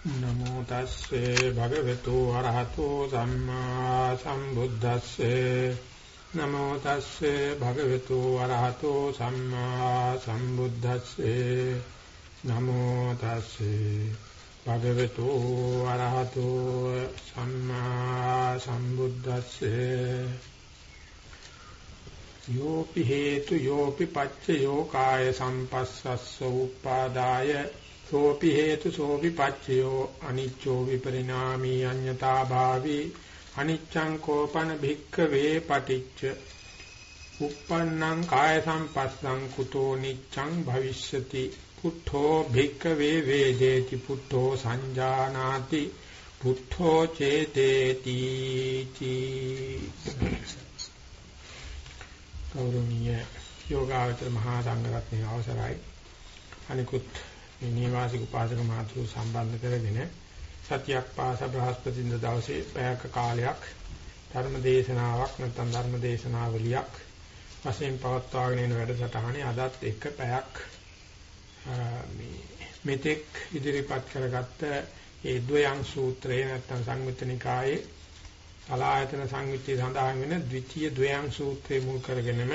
නමෝ තස්සේ භගවතු වරහතෝ සම්මා සම්බුද්දස්සේ. නමෝ තස්සේ භගවතු වරහතෝ සම්මා සම්බුද්දස්සේ. නමෝ තස්සේ භගවතු වරහතෝ සම්මා සම්බුද්දස්සේ. යෝපි හේතු යෝපි පච්චයෝ කාය සම්පස්සස්ස උපාදාය සෝපි හේතු සෝපි පච්චයෝ අනිච්චෝ විපරිණාමී අඤ්ඤතා භාවී අනිච්ඡං කෝපන භික්ඛවේ පටිච්ච uppannam kaya sampassam kuto niccang bhavishyati පුට්ඨෝ භික්ඛවේ වේදේති පුට්ඨෝ සංජානාති පුට්ඨෝ චේතේති කෞරණීය යෝගාවචර මහා සංඝරත්නයේ අවසරයි අනිකුත් මේ නිවාසික උපාසක මාතෘ සම්බන්ධ කරගෙන සතියක් පාස බ්‍රහස්පතින්ද දවසේ පැයක කාලයක් ධර්ම දේශනාවක් නැත්නම් ධර්ම දේශනාවලියක් වශයෙන් පවත්වාගෙන යන වැඩසටහනේ අදත් එක පැයක් මේ මෙතෙක් ඉදිරිපත් කරගත්ත ඒ ද්වයං සූත්‍රය නැත්නම් සංයුත්තනිකායේ සලායතන සංයුත්තේ සඳහන් වෙන ද්විතීය ද්වයං සූත්‍රය මුල් කරගෙනම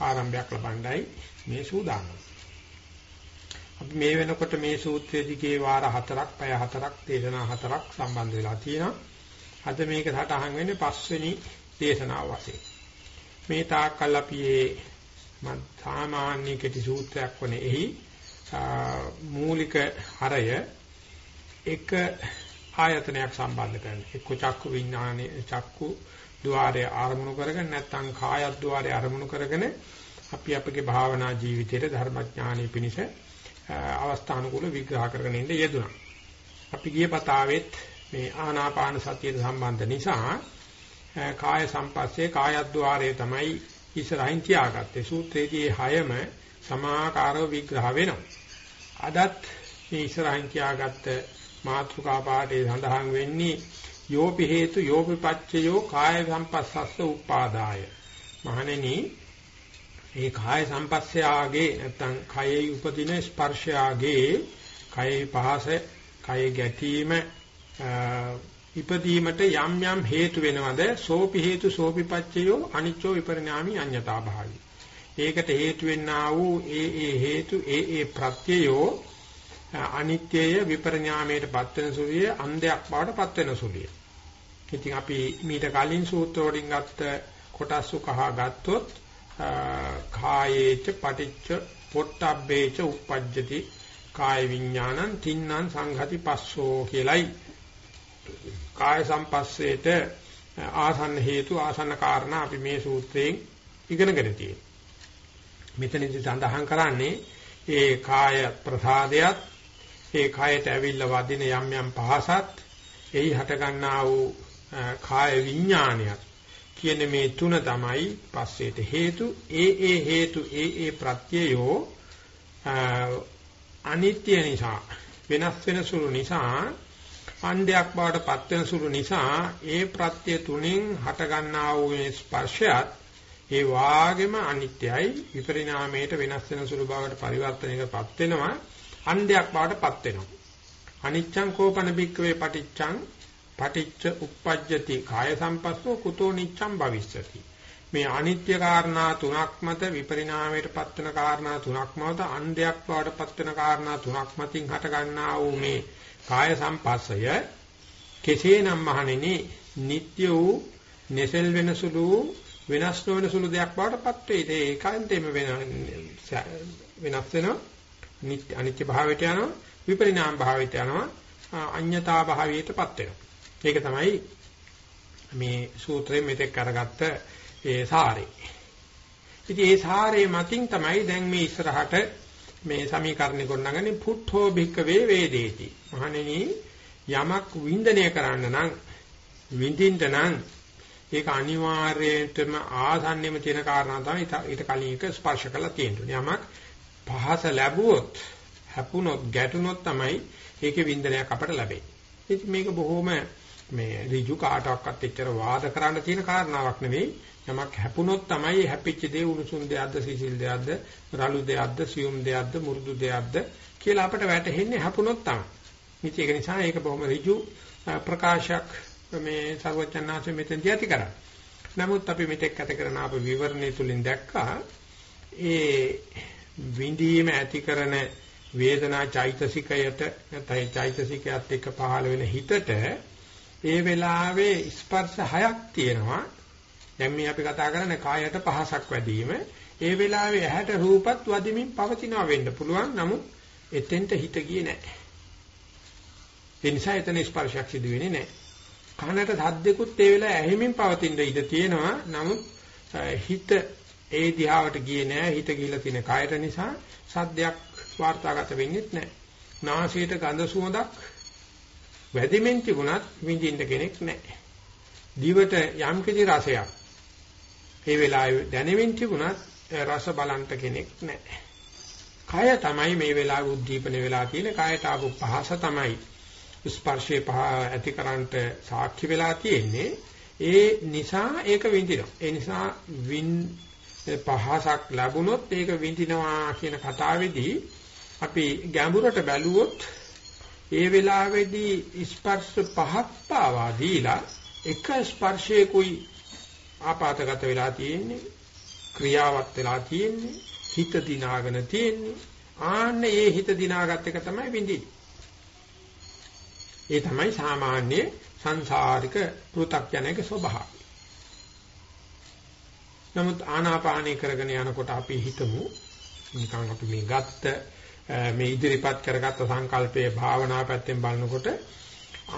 ආරම්භයක් ලබන්නයි මේ සූදානම. අපි මේ වෙනකොට මේ සූත්‍රයේදී වාර හතරක්, පැය හතරක්, දේශනා හතරක් සම්බන්ධ වෙලා තියෙනවා. අද මේක සටහන් වෙන්නේ පස්වෙනි දේශනාව වශයෙන්. මේ තාක්කල් අපි මේ සාමාන්‍ය කෙටි සූත්‍රයක් වනේ එහි මූලික හරය එක ආයතනයක් සම්බන්ධ කරන. එක්ක චක්කු විඥානේ චක්කු ద్వාරය ආරමුණු කරගෙන නැත්නම් කායත් ద్వාරය ආරමුණු කරගෙන අපි අපගේ භාවනා ජීවිතයේ ධර්මඥානෙ පිණිස අවස්ථානුකූල විග්‍රහ කරගෙන ඉන්න යෙදුණා. අපි ගිය පතාවෙත් මේ ආනාපාන සතියට සම්බන්ධ නිසා කාය සම්පස්සේ කායද්්වාරයේ තමයි ඉස්සරහින් තියාගත්තේ. සූත්‍රයේදී හයම සමාකාරව විග්‍රහ වෙනවා. අදත් මේ ඉස්සරහින් තියාගත්ත මාත්‍රිකා පාඩේ සඳහන් වෙන්නේ යෝපි හේතු යෝපි පච්චයෝ කාය සම්පස්සස්ස උපාදාය. මහණෙනි ඒ කාය සම්පස්සයාගේ නැත්තම් කයේ උපදින ස්පර්ශයාගේ කයේ පහස කයේ ගැටීම ඉපදීමට යම් යම් හේතු වෙනවද? සෝපි හේතු සෝපිපච්චයෝ අනිච්චෝ විපරිණාමි අඤ්ඤතා භාවි. ඒකට හේතු වෙන්නා වූ ඒ ඒ හේතු ඒ ඒ ප්‍රත්‍යයෝ අනිත්‍යය විපරිණාමයට පත් වෙන සුලිය අන්ධයක් බවට පත් වෙන සුලිය ඉතින් අපි මීට කලින් සූත්‍ර වලින් ගත්ත කොටස් උකහා ගත්තොත් කායේච පටිච්ච පොට්ටබ්බේච uppajjati කාය විඥානං තින්නම් සංඝති පස්සෝ කියලයි කාය සම්පස්සේට ආසන්න හේතු ආසන්න කාරණා අපි මේ සූත්‍රයෙන් ඉගෙනගෙන තියෙනවා. මෙතනදී සඳහන් කරන්නේ ඒ කාය ප්‍රසාදයක් ඒ කායට ඇවිල්ලා වදින යම් යම් පහසත් එයි හට ගන්නා වූ කාය විඥානයක් කියන මේ තුන තමයි පස්සේට හේතු. ඒ ඒ හේතු ඒ ඒ ප්‍රත්‍යයෝ අනිත්‍ය නිසා වෙනස් වෙන සුළු නිසා ඡන්දයක් බවට පත් වෙන සුළු නිසා ඒ ප්‍රත්‍ය තුنين හට ගන්නා වූ මේ ස්පර්ශයත් ඒ වාගේම අනිත්‍යයි. විපරිණාමයට වෙනස් වෙන සුළු බවට පරිවර්තනයකටපත් වෙනවා. ඡන්දයක් බවටපත් වෙනවා. අනිච්ඡං කෝපන බික්කවේ පටිච්චං පටිච්ච උප්පජ්ජති කාය සම්පස්සෝ කුතෝ නිච්ඡම් භවිස්සති. මේ අනිත්‍ය කාරණා තුනක් මත විපරිණාමයට පත්වන කාරණා තුනක් මත අන්ධයක් බවට පත්වන කාරණා තුනක් මතින් හට ගන්නා වූ මේ කාය සම්පස්සය කෙසේනම් මහණෙනි නিত্য වූ නෙසල් වෙන සුළු වෙනස් නොවන සුළු දෙයක් බවට පත් වේ. ඒ ඒකාන්තයෙන්ම වෙන වෙනස් වෙනවා. අනිත්‍ය භාවයට යනවා විපරිණාම භාවයට යනවා අඤ්‍යතා භාවයට පත් වෙනවා. ඒක තමයි මේ සූත්‍රයෙන් මෙතෙක් අරගත්ත ඒ සාරේ. ඉතින් ඒ සාරේ මතින් තමයි දැන් මේ ඉස්සරහට මේ සමීකරණ ගොඩනගන්නේ පුට්ඨෝ භික්කවේ වේදේති. මහණෙනි යමක් වින්දනය කරන්න නම් විඳින්න නම් ඒක අනිවාර්යයෙන්ම ආසන්නෙම තියෙන කාරණා තමයි ඊට කලින් එක ස්පර්ශ කළා තියෙන්නේ. යමක් පහස ලැබුවොත් හැපුණොත් ගැටුණොත් තමයි ඒකේ වින්දනයක් අපට ලැබෙන්නේ. ඉතින් මේක බොහොම මේ ඍජු කාටවත් එච්චර වාද කරන්න තියෙන කාරණාවක් නෙවෙයි. යමක් හැපුණොත් තමයි හැපිච්ච දේ උණුසුම් දෙයක්ද සිසිල් දෙයක්ද රළු දෙයක්ද සියුම් දෙයක්ද මුරුදු දෙයක්ද කියලා අපිට වැටහෙන්නේ හැපුණොත් තමයි. ඉතින් ඒක නිසා ඒක බොහොම ඍජු ප්‍රකාශයක් මේ සර්වඥාන්සේ මෙතෙන්දී ඇති කරා. නමුත් අපි මෙතෙක් ඇති කරන අප විවරණය තුලින් දැක්කා ඒ විඳීම ඇති කරන වේදනා චෛතසිකයට නැත්නම් චෛතසිකයත් එක්ක පහළ වෙන හිතට ඒ වෙලාවේ ස්පර්ශ හයක් තියෙනවා. දැන් මේ අපි කතා කරන්නේ කායයට පහසක් වැඩිම. ඒ වෙලාවේ ඇහැට රූපත් වදිමින් පවතිනවා වෙන්න පුළුවන්. නමුත් එතෙන්ට හිත ගියේ නැහැ. ඒ නිසා එතන ස්පර්ශයක් සිදු වෙන්නේ නැහැ. කනට සද්දෙකුත් ඒ වෙලාවේ ඇහිමින් පවතින ඉඩ තියෙනවා. නමුත් හිත ඒ දිහාවට ගියේ නැහැ. හිත ගිහිලා තියෙන කායයට නිසා සද්දයක් වාර්තාගත වෙන්නේ නැහැ. නාසයට ගඳ සුවඳක් වැදිමින් තිබුණත් විඳින්න කෙනෙක් නැහැ. දිවට යම් කිසි රසයක් ඒ වෙලාවේ දැනෙමින් තිබුණත් රස බලන්ට කෙනෙක් නැහැ. කය තමයි මේ වෙලාවේ උද්දීපන වෙලා තියෙන කයට ආපු පහස තමයි ස්පර්ශයේ පහ ඇතිකරන්ට සාක්ෂි වෙලා තියෙන්නේ. ඒ නිසා ඒක විඳිනවා. ඒ නිසා වින් පහසක් ලැබුණොත් ඒක විඳිනවා කියන කතාවේදී අපි ගැඹුරට බැලුවොත් ඒ වෙලාවේදී ස්පර්ශ පහක් පාවා දීලා එක ස්පර්ශයකුයි ආපాతගත වෙලා තියෙන්නේ ක්‍රියාවත් වෙලා තියෙන්නේ හිත දිනාගෙන තියෙන්නේ. ආන්න ඒ හිත දිනාගත් එක තමයි විඳින්නේ. ඒ තමයි සාමාන්‍ය සංසාරික පෘථග්ජනක ස්වභාවය. නමුත් ආනාපානය කරගෙන යනකොට අපි හිතමු නිකන් අපි මේ ගත්ත මේ ඉදිරිපත් කරගත්ත සංකල්පයේ භාවනා පැත්තෙන් බලනකොට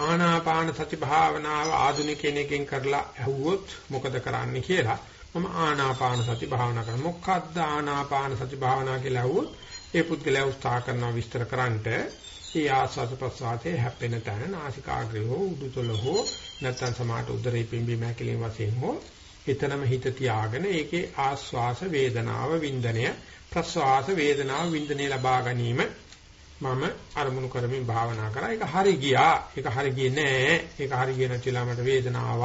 ආනාපාන සති භාවනාව ආධුනික කෙනෙක්ගෙන් කරලා ඇහුවොත් මොකද කරන්නේ කියලා. මම ආනාපාන සති භාවනා කරනවා. මොකක්ද ආනාපාන සති භාවනා කියලා ඇහුවොත් ඒ පුද්ගලයා උත්සාහ කරනවා විස්තර කරන්නට. ඒ ආස්වාද ප්‍රසආතේ හැපෙන තැන නාසිකාග්‍රය හෝ උඩුතල හෝ නැත්නම් සමාට උදරේ පිම්බීම හැකිලිම වශයෙන් හෝ එතනම හිත තියාගෙන ඒකේ ආස්වාස වේදනාව වින්දනය ප්‍රස්වාස වේදනාව වින්දනය ලබා ගැනීම මම අරමුණු කරමින් භාවනා කරා. ඒක හරි ගියා. ඒක හරි ගියේ නෑ. ඒක හරි ගියේ නැතිලා මට වේදනාව,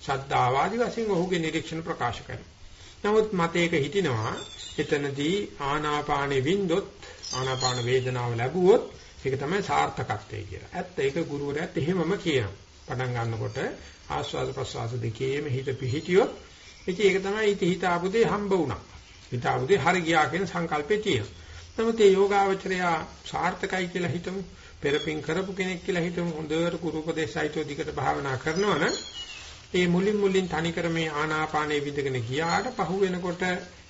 ශබ්දාව ආදී වශයෙන් ඔහුගේ නිරීක්ෂණ ප්‍රකාශ කරනවා. නමුත් මතේක හිටිනවා එතනදී ආනාපානෙ වින්දොත් ආනාපාන වේදනාව ලැබුවොත් ඒක තමයි සාර්ථකත්වය කියලා. ඇත්ත ඒක ගුරුවරයාත් එහෙමම කියනවා. පටන් ගන්නකොට ආස්වාද ප්‍රසවාස දෙකේම හිත පිහිටියොත් ඉතින් ඒක තමයි ඉති හිත ආපුදේ හම්බ වුණා. හිත ආපුදේ හරි ගියා කියන සංකල්පේ තියෙනවා. නමුත් මේ යෝගාවචරය සාර්ථකයි කියලා හිතමු. පෙරපින් කරපු කෙනෙක් කියලා හිතමු. හොඳට කුරු උපදේශයිතෝ දිකට භාවනා කරනවා නම් ඒ මුලින් මුලින් තනිකර මේ ආනාපානයේ විඳගෙන ගියාට පහු වෙනකොට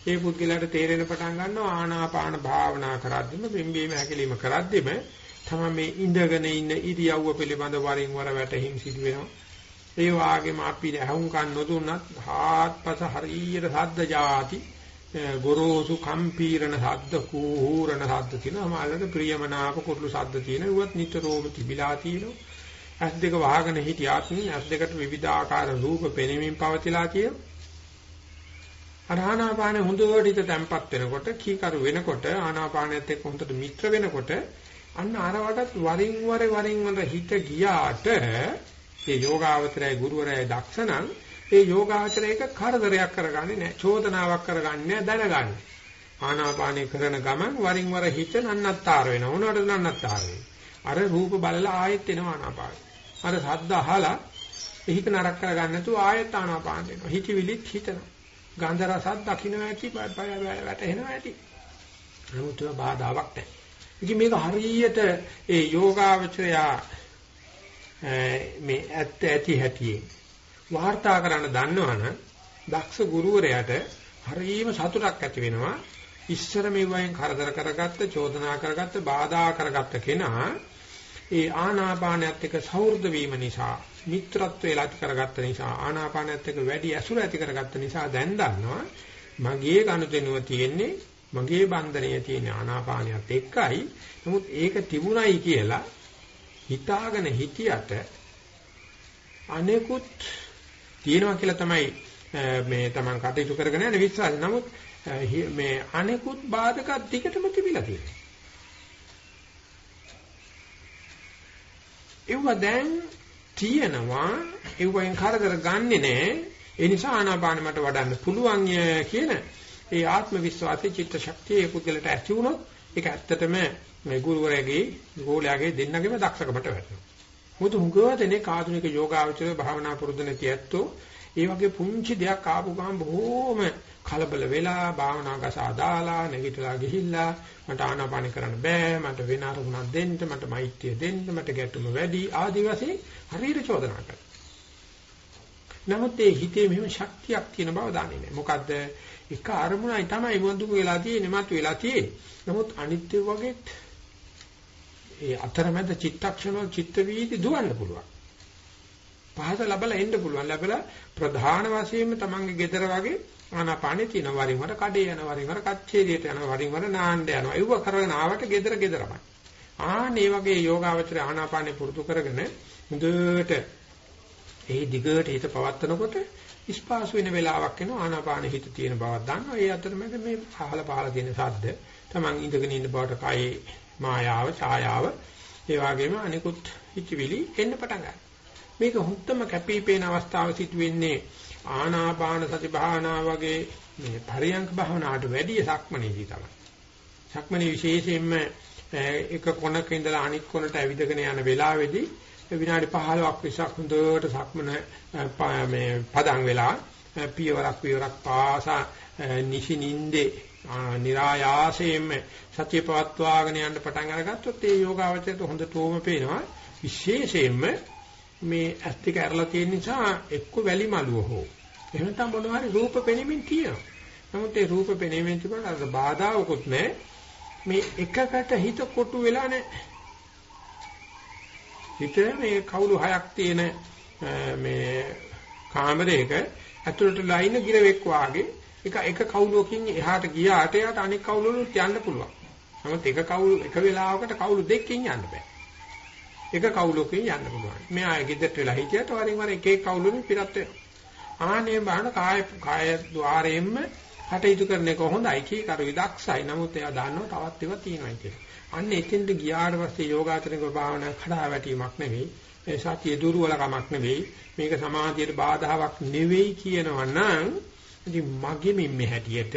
ඒ පුද්ගලයාට තේරෙන පටන් ගන්නවා ආනාපාන භාවනා කරද්දිම බිම්බීම හැකලීම කරද්දිම තමයි මේ ඉඳගෙන ඉන්න ඉරියව්ව පිළිබඳ වරින් වර වැටහිම් සිදු වෙනවා. ඒ වාගේම අපි ඇහුම්කන් නොදුන්නත් හාත්පස හරියට සද්ද જાති ගොරෝසු කම්පීරණ ශබ්ද කූහූරණ ශබ්ද තියෙනවා. මාළට ප්‍රියමනාප කුරුළු ශබ්ද තියෙනවා. ඒවත් නිතරම තිබිලා තියෙනවා. ඇස් දෙක වහගෙන හිටියාත් ඇස් දෙකට විවිධාකාර රූප පෙනෙමින් පවතිලා තියෙනවා. ආනාපාන හොඳට හිත තැම්පත් වෙනකොට කීකරු වෙනකොට ආනාපානයත් එක්ක හොඳට මිත්‍ර වෙනකොට අන්න අරවටත් වරින් වර වරින් වර හිත ගියාට ඒ යෝගාවචරයේ ගුරුවරයා දක්ෂණං ඒ යෝගාචරයක කරදරයක් කරගන්නේ නැහැ. චෝදනාවක් කරගන්නේ දැනගන්න. ආනාපානය කරන ගමන් වරින් වර හිත නන්නත්තර වෙනවා. උනට නන්නත්තර අර රූප බලලා ආයෙත් එනවා ආනාපාන. අර ශබ්ද අහලා හිත නරක කරගන්න නැතුව ආයෙත් ආනාපාන දෙනවා. හිතවිලිත් හිතනවා. ගන්ධ රසත් දකින්න ඇති වැටෙනවා ඇති. නමුත් ඒවා බාධාවක් නැහැ. ඉතින් මේක හරියට ඒ යෝගාවචරයා මේ ඇත්ත ඇති හැටියේ වාර්තා කරන්න දන්නවනම් දක්ෂ ගුරුවරයාට හරියම සතුටක් ඇති වෙනවා. ඉස්සර මෙවයෙන් කරදර කරගත්ත, චෝදනා කරගත්ත, බාධා කරගත්ත කෙනා ඒ ආනාපානයත් එක්ක සෞහෘද වීම නිසා, මිත්‍රත්වය ලක් කරගත්ත නිසා, ආනාපානයත් එක්ක වැඩි ඇසුර ඇති කරගත්ත නිසා දැන් දන්නවා මගේ කනුදෙනුව තියෙන්නේ මගේ බන්ධනය තියෙන ආනාපානයත් එක්කයි. නමුත් ඒක තිබුණයි කියලා හිතාගෙන හිටියට අනෙකුත් තියෙනවා කියලා තමයි මේ Taman කටයුතු කරගෙන යන විශ්වාසය. නමුත් මේ අනෙකුත් බාධක ටිකටම තිබිලා තියෙනවා. ඒව දැන් තියෙනවා ඒවෙන් කරදර ගන්නෙ නෑ. ඒ නිසා ආනාපාන මට වඩන්න පුළුවන් කියන ඒ ආත්ම විශ්වාසයේ චිත්ත ශක්තිය ඒ පුද්ගලට ඇති වුණොත් ඒක ඇත්තටම මේ ගුරුවරයාගේ ගෝලයාගේ දෙන්නගේම දක්ෂකමට වැටෙනවා. මොකද හුඟව දෙනේ ආධුනික යෝගාවචරය භාවනා පුරුදු නැති ඇත්තෝ ඒ වගේ පුංචි දෙයක් ආපු ගමන් බොහෝම කලබල වෙලා භාවනාවක සාදාලා නැගිටලා ගිහිල්ලා මට ආනාපාන කරන්න බෑ මට වෙන අරමුණක් දෙන්න මට මෛත්‍රිය දෙන්න මට ගැටුම වැඩි ආදි වශයෙන් හරියට චෝදනා කරනවා. නමුත් ඒ හිතේ මෙහෙම ශක්තියක් තියෙන බව දන්නේ නැහැ. මොකද්ද? එක අරමුණයි තමයි වඳුක වෙලා තියෙන්නේ මතු වෙලා තියෙන්නේ. නමුත් අනිත්‍ය වගේ ඒ අතරමැද චිත්තක්ෂණ චිත්ත වීදි දුවන්න පුළුවන්. පහස ලැබලා එන්න පුළුවන්. ලැබලා ප්‍රධාන වශයෙන්ම තමන්ගේ gedara වගේ ආනාපානෙ තියෙන වරින් වර කඩේ යන වරින් වර කච්චේරියට යන වරින් වර නාන්න යනවා. ඒව කරගෙන ආවට gedara gedarමයි. ආන් මේ වගේ යෝගාවචර ආනාපානෙ පුරුදු කරගෙන හොඳට ඒ දිගට හිත පවත්නකොට ස්පාසු වෙන වෙලාවක් එනවා ආනාපාන හිත තියෙන බවක් දන්නවා. ඒ අතරමැද මේ පහල පහල තියෙන සද්ද තමන් ඉඳගෙන ඉන්න බවට කයේ මායාව, ඡායාව, ඒ වගේම අනිකුත් හිතවිලි එන්න පටන් ගන්නවා. මේක හුත්තම කැපිපේන අවස්ථාව සිට වෙන්නේ ආනාපාන සති භාවනා වගේ මේ පරියංක භාවනාවට වැඩිය සක්මනේදී තමයි. සක්මනේ විශේෂයෙන්ම එක කොනක ඉඳලා අනිත් කොනට ඇවිදගෙන යන වෙලාවේදී විනාඩි 15ක් විසක් හොඳට සක්මන මේ පදන් වෙලා පියවරක් පියවරක් පාසා නිසිනින්දේ નિરાයාසයෙන්ම සතිය පවත්වාගෙන යන්න පටන් අරගත්තොත් ඒ යෝගාවචරයට හොඳටම පේනවා විශේෂයෙන්ම මේ ඇස් දෙක ඇරලා තියෙන නිසා එක්ක වැලි මලුව හෝ එහෙම නැත්නම් මොනවා හරි රූප පෙනෙමින් තියෙනවා. නමුත් ඒ රූප පෙනෙමින් තිබුණාට අර බාධාවකුත් නැහැ. මේ එකකට හිත කොටු වෙලා නැහැ. හිත මේ කවුළු හයක් තියෙන මේ කාමරයක ඇතුළට ලයින ගිරවෙක් වාගේ එක එක කවුලකින් එහාට ගියාට යාට අනෙක් කවුලුත් යන්න පුළුවන්. නමුත් එක කවුළු එක වෙලාවකට කවුළු දෙකකින් යන්න බෑ. එක කවුලකින් යන්න පුළුවන්. මෙයා ගෙදරට වෙලා හිටියට වරින් වර එක එක කවුලුනේ පිටත් වෙනවා. ආනේ බාහන කාය කාය ద్వාරයෙන්ම කටයුතු කරන එක හොඳයි කී කරු විදක්සයි. නමුත් එයා දන්නවා තවත් ඒවා තියෙනවා කියලා. අන්න එතෙන්ට ගියාට පස්සේ යෝගාචරික භාවනා කඩා වැටීමක් නෙවෙයි. ඒ සතිය දුර්වලකමක් නෙවෙයි. මේක සමාධියට බාධාවක් නෙවෙයි කියනවා නම් ඉතින් මගේ මිම්මේ හැටියට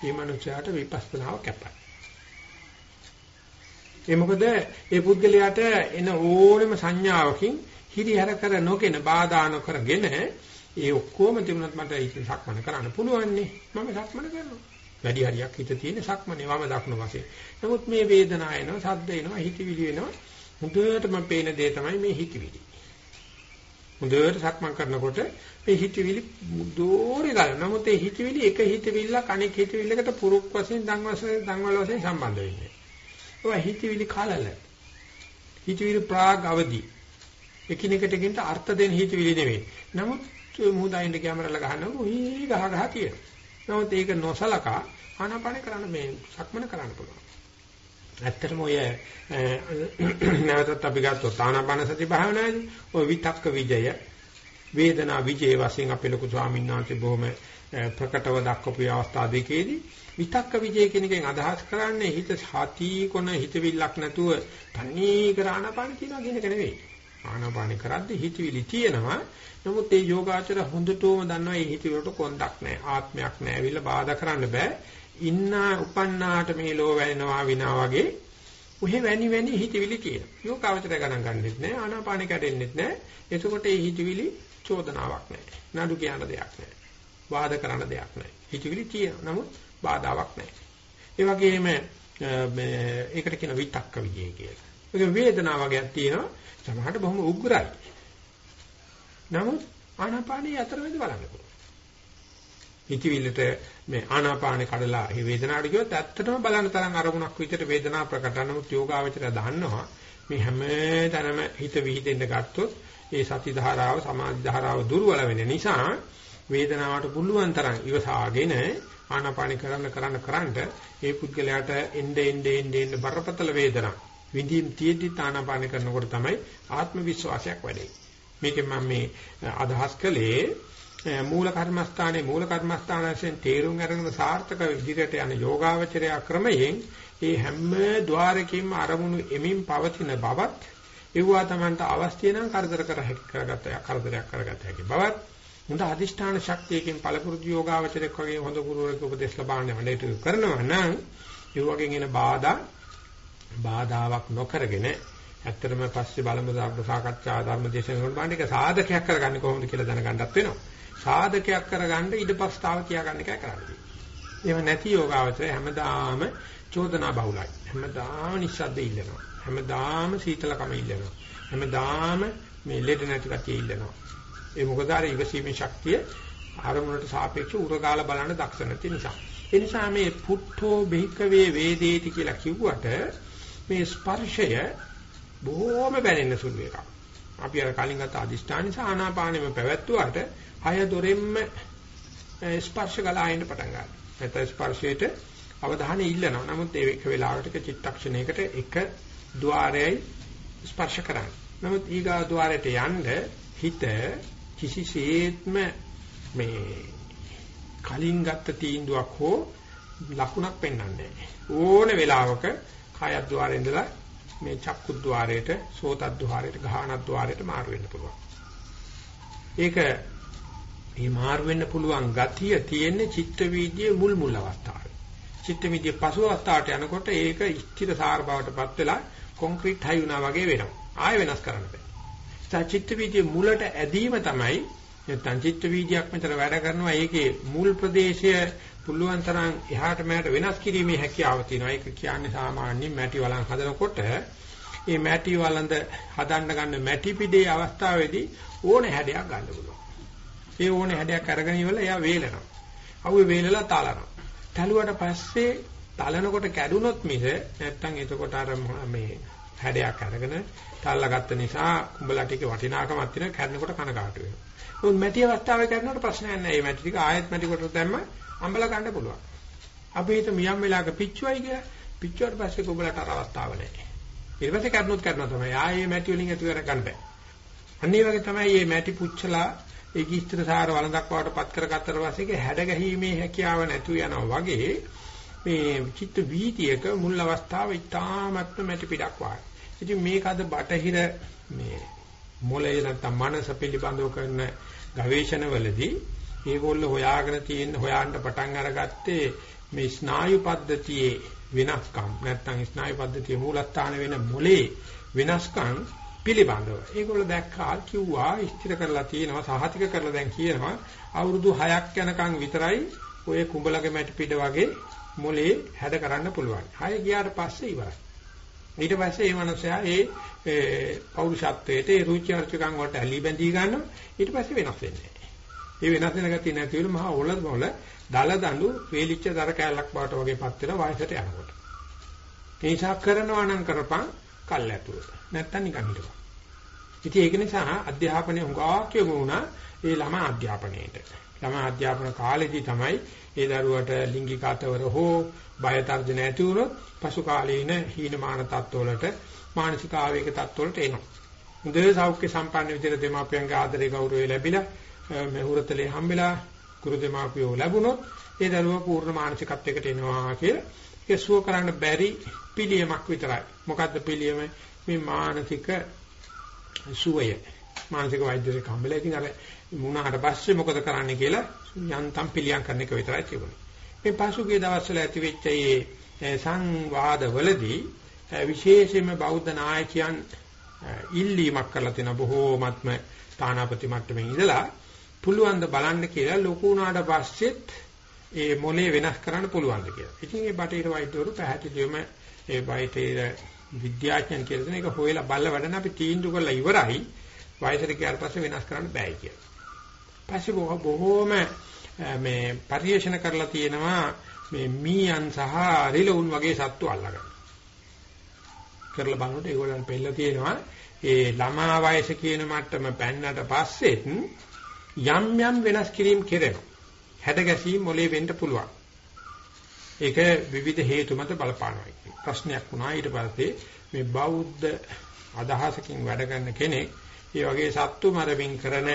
මේ මනුස්සයාට විපස්සනාව කැපයි. ඒ මොකද ඒ පුද්ගලයාට එන ඕනෙම සංඥාවකින් හිරිහැර කර නොගෙන බාධා නොකරගෙන ඒ ඔක්කොම තිබුණත් මට ඒක සක්මන කරන්න පුළුවන් නේ. මම සක්මන කරනවා. වැඩි හරියක් හිත තියෙන සක්මනේ වම දක්න වශයෙන්. නමුත් මේ වේදනාව එනවා, සද්ද එනවා, හිතවිලි එනවා. හොඳටම පේන දේ තමයි මේ හිතවිලි. හොඳට සක්මන් කරනකොට මේ හිතවිලි දෝරේ ගන්න. නමුත් ඒ හිතවිලි එක හිතවිල්ලක් අනෙක් හිතවිල්ලකට පුරුක් වශයෙන් දන් වශයෙන් දන්වල වශයෙන් සම්බන්ධ වෙන්නේ. ඒවා හිතවිලි කලල. හිතවිලි ප්‍රාග් අවදි. එකිනෙකට ගෙන්ට අර්ථ දෙන හිතවිලි නෙවෙයි. නමුත් මුහුදයින්ද කැමරල ගහනකොට උහි ගහ ගහ තියෙනවා. නමුත් ඒක නොසලකා ආනාපාන කරන්න මේ සක්මන කරන්න පුළුවන්. ඇත්තටම ඔය නැවතත් අපි ගත්තොත් ආනාපාන සති භාවනාවේ ඔය විතක්ක විජය වේදනා විජේ වශයෙන් අපේ ලොකු ස්වාමීන් වහන්සේ බොහොම ප්‍රකටව දක්වපු අවස්ථා දෙකේදී විතක්ක විජේ කියන එකෙන් අදහස් කරන්නේ හිත සති කොන හිතවිල්ලක් නැතුව තනි කර ආනාපාන කියනවා කියන එක නෙවෙයි. ආනාපාන කරද්දී හිතවිලි තියෙනවා. නමුත් ඒ යෝගාචර හොඳටම දන්නවා මේ හිතවිලට කොන්දක් නැහැ. ආත්මයක් නැහැ. ඇවිල්ලා බාධා කරන්න බෑ. ඉන්න උපන්නාට මේ ලෝ වැවෙනවා විනා වගේ උහෙ වැනි වැනි හිතවිලි තියෙනවා. යෝගාචරය ගණන් ගන්නෙත් නැහැ. ආනාපාන කැඩෙන්නෙත් නැහැ. එතකොට මේ හිතවිලි චෝදනාවක් නැහැ. නඩු කියන දෙයක් නැහැ. වාද කරන දෙයක් නැහැ. හිතවිලි තියෙනවා. නමුත් බාධාවක් නැහැ. ඒ වගේම මේ ඒකට කියන විතක්ක විජය කියලා. ඒක වේදනාව වගේක් තියෙනවා. සමහරට බොහොම උග්‍රයි. නමුත් ආනාපානිය අතරමැද බලන්න පුළුවන්. හිතවිල්ලට මේ ආනාපානේ කඩලා මේ වේදනාවට ගියොත් ඇත්තටම බලන්න තරම් අරමුණක් විදිහට වේදනාව ප්‍රකට නමුත් යෝගාවචරය දන්නවා මේ හැම තැනම හිත විහිදෙන්න ගත්තොත් ඒ සති ධාරාව සමාධි ධාරාව දුර්වල වෙන නිසා වේදනාවට පුළුවන් තරම් ඉවසාගෙන ආනාපානි කරන්න කරන්න කරන්න ඒ පුද්ගලයාට එnde ende ende ende බරපතල වේදනා විඳින් තියෙද්දි ආනාපානි කරනකොට තමයි ආත්ම විශ්වාසයක් වැඩෙන්නේ. මේකෙන් මම මේ අදහස් කළේ මූල කර්මස්ථානයේ මූල කර්මස්ථානයෙන් තේරුම් අරගෙන සාර්ථක විදිහට යන යෝගාවචරය ක්‍රමයෙන් ඒ හැම ద్వාරකින්ම අරමුණු එමින් පවතින බවත් ඒවා තමන්ට අවශ්‍ය නම් කරදර කර හැකි කරගත කරදරයක් කරගත හැකි බවත් හොඳ අදිෂ්ඨාන ශක්තියකින් පළපුරුදු යෝගාවචරයක් වගේ හොඳ ගුරුවරයෙකු උපදෙස් ලබාන්නේ වැඩට කරනවා නම් ඒ වගේ එන බාධා බාධාවක් නොකරගෙන ඇත්තටම පස්සේ බලමු ධර්ම සාකච්ඡා ධර්ම දේශන වල බණ්ඩික සාධකයක් කරගන්නේ කොහොමද කියලා දැනගන්නත් වෙනවා. සාධකයක් කරගන්න ඉදපස්තාව කියාගන්න එකයි කරන්නේ. එහෙම නැති යෝගාවචරය හැමදාම චෝදනා බහුලයි. හැමදාම නිස්සද්ද ඉල්ලනවා. හැමදාම සීතලකම ඉල්ලනවා. හැමදාම මේ ලෙඩ නැති කතිය ඉල්ලනවා. ඒ මොකද අර ඉවසීමේ ශක්තිය ආරමුණට සාපේක්ෂව උරගාලා බලන්න දක්ෂ නැති නිසා. ඒ නිසා මේ පුට්ඨෝ බිහිකවේ වේදේති කියලා කිව්වට මේ ස්පර්ශය බොහෝම බැනෙන සුළු එකක්. අපි අර කලින් ගත්ත අදිෂ්ඨාන නිසා ආනාපානෙම පැවැත්වුවාට හය දොරෙන්ම ස්පර්ශ ගලායන්න පටන් ගන්නවා. නැත්නම් ස්පර්ශයට අවධානය ඉල්ලනවා. නමුත් ඒ එක වෙලාවකට චිත්තක්ෂණයකට එක ద్వාරයයි ස්පර්ශ කරන්නේ. නමුත් ඊගා ద్వාරයට යන්න හිත කිසිසේත්ම මේ කලින් ගත්ත තීන්දුවක් හෝ ලකුණක් පෙන්වන්නේ ඕන වෙලාවක කායද්්වාරේ ඉඳලා මේ චක්කුද්්වාරයට, සෝතද්්වාරයට, ගාහනද්්වාරයට මාරු වෙන්න පුළුවන්. ඒක මේ මාරු වෙන්න පුළුවන් ගතිය තියෙන්නේ චිත්ත වීදියේ මුල් මුල් අවස්ථාවේ. චිත්ත වීදියේ පසු අවස්ථාවට යනකොට ඒක ස්ථිර සාර බවටපත් වෙලා කොන්ක්‍රීට් හයි වුණා වගේ වෙනවා. ආය වෙනස් කරන්න බෑ. චිත්ත වීදියේ මුලට ඇදීම තමයි නැත්නම් චිත්ත වීදියක් මෙතන වැඩ කරනවා. ඒකේ මුල් ප්‍රදේශය පුළුවන් තරම් එහාට මෙහාට වෙනස් කිරීමේ හැකියාව තියෙනවා. ඒක කියන්නේ සාමාන්‍යයෙන් මැටි වලන් හදනකොට මේ මැටි වලඳ හදන්න ගන්න මැටි පිටේ අවස්ථාවේදී ඕන හැඩයක් ගන්න පුළුවන්. ඒ ඕන හැඩයක් අරගෙන ඉවරලා එයා වේලනවා. අවුවේ වේලලා තලනවා. තලුවට පස්සේ තලනකොට කැඩුනොත් මිස නැත්තම් එතකොට අර මේ හැඩයක් අරගෙන තල්ලා ගත්ත නිසා කුඹලා ටික වටිනාකමක් තියෙන කැඩනකොට කනගාටු වෙනවා. මොකද මැටි අවස්ථාවේ කැඩනකොට ප්‍රශ්නයක් නැහැ. මේ මැටි ටික ආයෙත් මැටි කොට දැම්ම අම්බලා ගන්න පුළුවන්. අපි හිත මියම් වෙලාවක පිච්චුවයි කියලා. පිච්චුවට පස්සේ කුඹලට අර අවස්ථාව නැහැ. ඊට පස්සේ කැඩනොත් කැඩනවා තමයි. ආයේ මැටි වලින් ඇති කර ගන්න බෑ. අන්න ඒ වගේ තමයි මේ මැටි පුච්චලා ඒ කිස්තර සාර වළඳක් වඩටපත් කරගත්තට පස්සේ ඒක හැඩ ගැහිීමේ හැකියාව නැතු යනවා වගේ මේ චිත්ත වීතියක මුල් අවස්ථාව ඉතාමත්ම මැටි පිටක් වාගේ. ඉතින් මේක අද බටහිර මේ මොලේ නැත්තම් මනස පිළිබඳව කරන ගවේෂණවලදී ඒගොල්ලෝ හොයාගෙන තියෙන හොයන්න පටන් අරගත්තේ මේ ස්නායු පද්ධතියේ වෙනස්කම් නැත්නම් ස්නායු පද්ධතියේ මූලස්ථාන වෙන මොලේ වෙනස්කම් පිළිබඳව. ඒගොල්ලෝ දැක්කා කිව්වා ස්ථිර කරලා තියෙනවා සහතික කරලා දැන් කියනවා අවුරුදු 6ක් යනකම් විතරයි ඔය කුඹලගේ මැටි පිට වගේ මොලේ හැද කරන්න පුළුවන්. 6 ගියාට පස්සේ ඉවරයි. ඊට පස්සේ මේ මනුස්සයා ඒ පෞරුෂත්වයට ඒ රුචි අරුචිකම් වලට ඇලි බැඳී ගන්නවා. ඊට පස්සේ වෙනස් වෙන්නේ. ඒ වෙනස් වෙන ගතිය නැති වෙන මහා ඔල මොල දල දඬු වේලිච්ච දර කැලක් බවට වගේපත් වෙන වයසට යනකොට. ඒ නිසා කරනවා නම් කරපන් කල්ැතුව. නැත්තම් නිකන් හිටපන්. ඉතින් ඒක නිසා අධ්‍යාපනය හුඟක් යොමු වුණා ඒ ළමා අධ්‍යාපනයේට. ළමා අධ්‍යාපන කාලෙදී තමයි ඒ දරුවට ලිංගික අතවර හෝ බය තර්ජන ඇති වුණොත් පසු කාලීන හීනමාන තත්ත්වවලට මානසික ආවේග තත්ත්වවලට එනවා. හොඳ සෞඛ්‍ය සම්පන්න විදිහට දෙමාපියන්ගේ ආදරේ ගෞරවය ලැබිලා මෙහුරතලේ හම්බෙලා ගුරු දෙමාපියෝ ලැබුණොත් ඒ දරුවා පූර්ණ මානසිකත්වයකට එනවා කියලා ඒක සුව කරන්න බැරි පිළියමක් විතරයි. මොකද්ද පිළියම? මේ මානසික සුවය. මානසික වෛද්‍යරෙක් හම්බෙලා ඉතින් අර මුණාට පස්සේ මොකද කරන්න කියලා යන්තම් පිළියම් කරන එක විතරයි තිබුණේ. මේ පසුගිය දවස්වල ඇති වෙච්ච මේ සංවාදවලදී විශේෂයෙන්ම බෞද්ධ නායකයන් ඉල්ලීමක් කරලා තියෙන බොහෝමත්ම තානාපති මට්ටමේ ඉඳලා පුළුවන් ද බලන්න කියලා ලොකු උනාට පස්සෙත් ඒ මොලේ වෙනස් කරන්න පුළුවන්ද කියලා. ඉතින් මේ බටේර වෛද්‍යවරු පැහැදිලිවම ඒ බටේර විද්‍යාඥයන් කියලා දෙන එක හොයලා බලලා වැඩන අපි තීන්දුව කරලා ඉවරයි. වයසට ගියාට පස්සේ වෙනස් කරන්න බෑ කියලා. පස්සේ බොහෝම මේ පරිශන කරලා තියෙනවා මේ මීයන් සහ රිලවුන් වගේ සත්තු අල්ලගන්න. කරලා බලනකොට ඒගොල්ලන් පෙළ තියෙනවා ඒ ළමා වයස කියන මට්ටම පැන්නට පස්සෙත් යම් යම් වෙනස් කිරීම කෙරෙනවා. හැඩ ගැසීම් මොලේ වෙන්න පුළුවන්. ඒක විවිධ හේතු මත බලපානවා කියන ප්‍රශ්නයක් වුණා ඊට පස්සේ මේ බෞද්ධ අදහසකින් වැඩ කරන කෙනෙක් ඒ වගේ සත්තු මරමින් කරන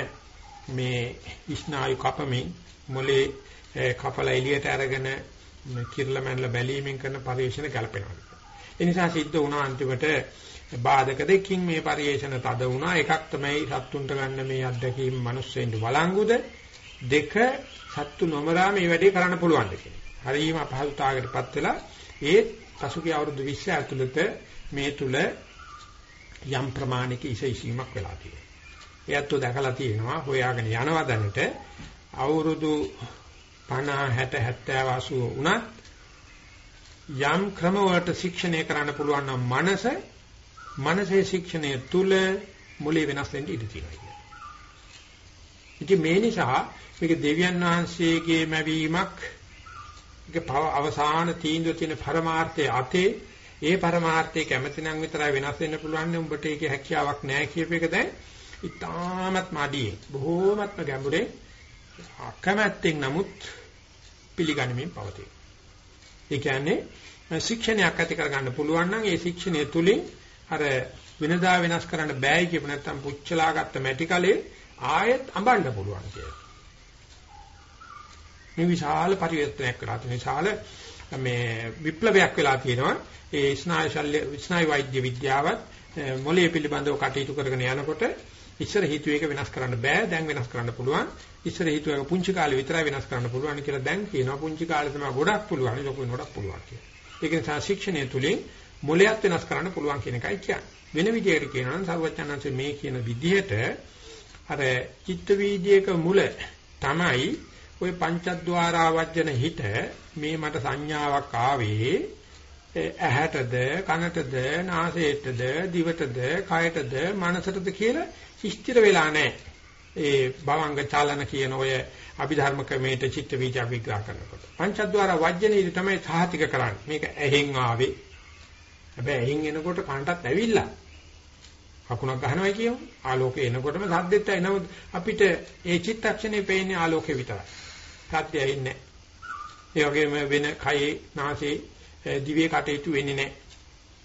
මේ ස්නායු කපමින් මොලේ කපලා එළියට අරගෙන කිරල මැනල බැලීමෙන් කරන පරිශන ගැලපෙනවා. ඒ නිසා සිද්ධ වුණා අන්තිමට බාධක දෙකකින් මේ පරිේශන තද වුණා. එකක් තමයි සත්තුන්ට ගන්න මේ අත්දැකීම් මිනිස්සෙන්ට වළංගුද දෙක සත්තු නොමරා මේ වැඩේ කරන්න පුළුවන්ද කියන්නේ. හරීම අපහසුතාවකටපත් වෙලා ඒ පසුගිය අවුරුදු 20 ඇතුළත මේ තුල යම් ප්‍රමාණික ඉසීමක් වෙලා තියෙනවා. එයත් දැකලා තියෙනවා හොයාගෙන යනවා දැනට අවුරුදු 50 60 70 80 උනත් යම් ක්‍රම වලට ශික්ෂණය කරන්න පුළුවන් නම් මනස මනසේ ශික්ෂණය තුල මුලේ වෙනස් වෙන්න ඉඩ තියෙනවා. ඉතින් මේ නිසා මේක දෙවියන් වහන්සේගේ මැවීමක් ඒක අවසාන තීන්දුව තියෙන පරමාර්ථයේ අතේ ඒ පරමාර්ථයේ කැමති නම් විතරයි වෙනස් වෙන්න පුළුවන් නේ උඹට ඒකේ හැකියාවක් නැහැ කියප එක දැන් ඉතාමත් මඩියේ බොහෝමත්ම ගැඹුරේ අකමැත්තෙන් නමුත් පිළිගනිමින් පවතී. ඒ කියන්නේ ශික්ෂණයක් ඇති කරගන්න පුළුවන් නම් ඒ ශික්ෂණය තුලින් අර වෙනදා වෙනස් කරන්න බෑයි කියප නැත්තම් පුච්චලා ගත්ත මැටි කලේ ආයෙත් අඹන්න පුළුවන් කියලා. මේ විශාල පරිවර්තනයක් වෙලා තියෙන විශාල මේ විප්ලවයක් වෙලා තියෙනවා. ඒ ස්නායු ශල්‍ය ස්නායු වෛද්‍ය විද්‍යාවත් මොළයේ පිළිබඳව කටයුතු කරගෙන යනකොට ඉස්සර හිතුව එක වෙනස් කරන්න බෑ දැන් වෙනස් කරන්න පුළුවන්. ඉස්සර හිතුව එක පුංචි කාලේ විතරයි වෙනස් කරන්න පුළුවන් කියලා දැන් කියනවා පුංචි කාලේ තමයි ගොඩක් පුළුවන් ලොකු වෙනකොටත් පුළුවන් කියලා. ඒක නිසා ශික්ෂණය තුලින් මොළයක් වෙනස් කරන්න පුළුවන් කියන එකයි කියන්නේ. වෙන විදිහකට කියනවා නම් සරුවචනංශ මේ කියන විදිහට අර චිත්ත වීදියේක මුල තමයි ওই පංචද්වාරා වජ්ජන හිත මේ මට සංඥාවක් ආවේ ඇහැටද කනටද නාසයටද දිවටද කයටද මනසටද කියලා ස්ථිර වෙලා නැහැ. ඒ භවංග චලන කියන ඔය අභිධර්ම ක්‍රමයට චිත්ත වීජ විග්‍රහ කරනකොට. පංචද්වාර වජ්ජනේදී තමයි සාහිතික කරන්නේ. මේක ඇහෙන් ආවේ. හැබැයි ඇහෙන් එනකොට කනටත් ඇවිල්ලා. කකුණක් ගහනවා කියමු. ආලෝකය එනකොටම සද්දෙත් එනවද අපිට ඒ චිත්තක්ෂණේ පේන්නේ ආලෝකය විතරයි. සත්‍ය ඇහින්නේ ඒ වගේම වෙන කයේ නාසයේ දිවේ කටයුතු වෙන්නේ නැහැ.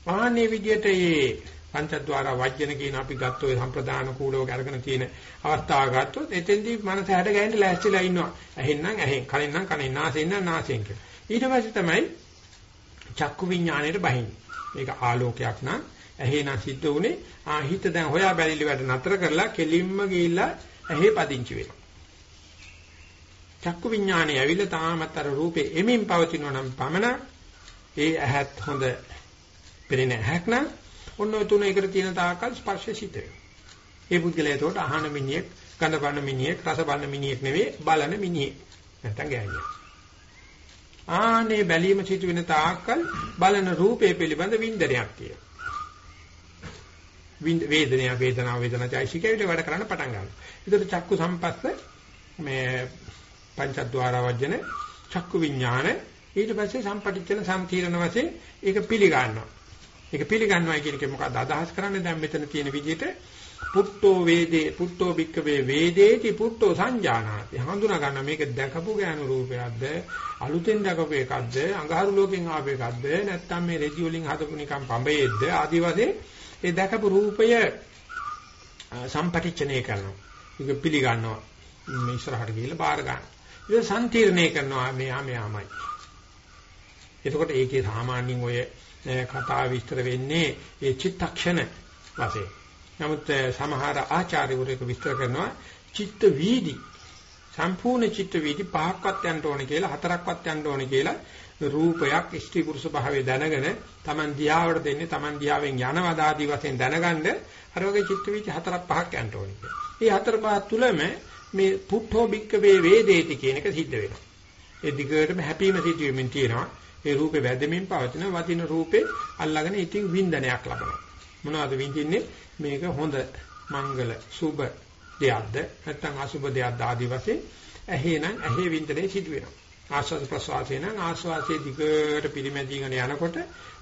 ආන්නේ විදිහට මේ පංචද්වාර වජ්ජන කියන අපි ගත්ත ඔය සම්ප්‍රදාන කූලව අරගෙන තියෙන අවස්ථාව ගත්තොත් එතෙන්දී මනස හැඩ ගැහෙන්න ලෑස්තිලා ඉන්නවා. ඇහෙන්නම් ඇහෙන්, කනෙන්නම් කනෙන්, නාසයෙන්නම් නාසයෙන් කියලා. ඊට පස්සේ තමයි චක්කු විඥාණයට බහින්නේ. මේක ආලෝකයක් නම් ඇහෙනම් සිද්ධ උනේ ආ හිත දැන් හොයා බැලිලි වැඩ නතර කරලා කෙලින්ම ගිහිල්ලා ඇහි පදිංචි වෙනවා. චක්කු විඥානය ඇවිල්ලා තාමත් අර රූපේ එමින් පවතිනවා නම් පමණ ඒ ඇහත් හොඳ පෙරෙන ඇහක් නම් ඔන්න ඔය තුන එකට තියෙන තාකල් ස්පර්ශය සිද්ධ වෙනවා. ඒ පුද්ගලයා ඒකට අහන මිනිහෙක්, ගඳ බලන මිනිහෙක්, රස බලන මිනිහෙක් නෙවෙයි බලන මිනිහෙක්. නැත්තම් ගෑනියෙක්. ආනේ බැලීම සිදු වෙන තාකල් බලන රූපේ පිළිබඳ වින්දනයක් තියෙනවා. වේදනය වේදනාව වේදනාචෛසිකයට වැඩ කරන්න පටන් ගන්නවා. ඒකට චක්කු සම්පස්ස මේ පංචද්වාර වජ්ජන චක්කු විඥාන ඊට පස්සේ සම්පටිච්චන සම්තිරණ වශයෙන් ඒක පිළිගන්නවා. ඒක පිළිගන්නවා කියන එක මොකක්ද අදහස් කරන්නේ දැන් මෙතන තියෙන විදිහට පුට්ටෝ වේදේ පුට්ටෝ බික්කවේ වේදේති පුට්ටෝ සංජානාති. හඳුනා ගන්න මේක දැකපු ඥාන රූපයක්ද අලුතෙන් දැකපු එකක්ද අඟහරු ලෝකෙන් ආපු එකක්ද නැත්නම් මේ රෙදි වලින් හදපු නිකන් පඹයේද්ද ආදි වශයෙන් ඒ දැකපු රූපය සම්පටිච්චනය කරනවා. ඒක පිළිගන්නවා. මේ ඉස්සරහට ගිහිල්ලා බාර ගන්න ඒක සම්තිර්ණය කරනවා මෙයා මෙයාමයි. එතකොට ඒකේ සාමාන්‍යයෙන් ඔය කතා විස්තර වෙන්නේ ඒ චිත්තක්ෂණ වශයෙන්. නමුත් සමහර ආචාර්යවරු විස්තර කරනවා චිත්ත වීදි සම්පූර්ණ චිත්ත වීදි පහක්වත් යන්න ඕනේ කියලා හතරක්වත් යන්න ඕනේ කියලා රූපයක් ස්ත්‍රී පුරුෂ භාවයේ දැනගෙන Taman දිහාවට දෙන්නේ Taman දිහාවෙන් යනවා දාදී වශයෙන් දැනගන්න අර වගේ චිත්ත වීදි හතරක් පහක් යන්න ඕනේ කියලා. මේ හතර පහ තුලම මේ පුට්ඨෝ බික්කවේ වේදේති කියන එක සිද්ධ වෙනවා. ඒ දිගටම හැපීම සිදුවීමෙන් තියෙනවා. ඒ රූපේ වැදෙමින් පවතින වදින රූපේ අල්ලාගෙන ඉතින් වින්දනයක් ලබනවා. මොනවද විඳින්නේ? මේක හොඳ මංගල සුබ දෙයක්ද නැත්නම් අසුබ දෙයක්ද ආදි වශයෙන් ඇහෙනම් ඇහි වින්දනේ සිදු වෙනවා. ආස්වාද ප්‍රසවාසයේ නම් ආස්වාදයේ දිගට පිරිමැදීගෙන යනකොට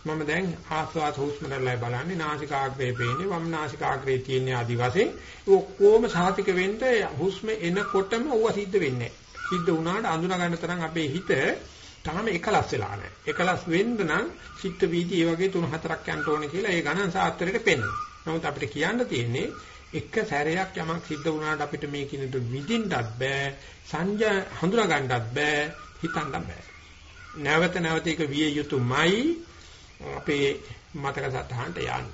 මම දැන් ආස්වාද හුස්ම රටලයි බලන්නේ නාසිකාග්‍රේ පේන්නේ වම් නාසිකාග්‍රේ තියෙන ආදි වශයෙන් ඔක්කොම සාතික වෙන්න හුස්ම එනකොටම ඌව සිද්ධ වෙන්නේ සිද්ධ වුණාට අඳුනා ගන්න තරම් අපේ හිත තාම එකලස් වෙලා නැහැ. එකලස් වෙන්න නම් චිත්ත වීදි ඒ වගේ තුන හතරක් යන්න ඕනේ කියලා ඒ ගණන් සාත්‍රයට පෙන්වනවා. නමුත් අපිට කියන්න තියෙන්නේ එක සැරයක් යමක් සිද්ධ වුණාට අපිට මේ කිනට විඳින්නත් බෑ සංජා හඳුනා ගන්නත් බෑ හිතන්න බෑ. නැවත නැවත ඒක විය යුතුමයි අපේ මතක සටහනට යන්න.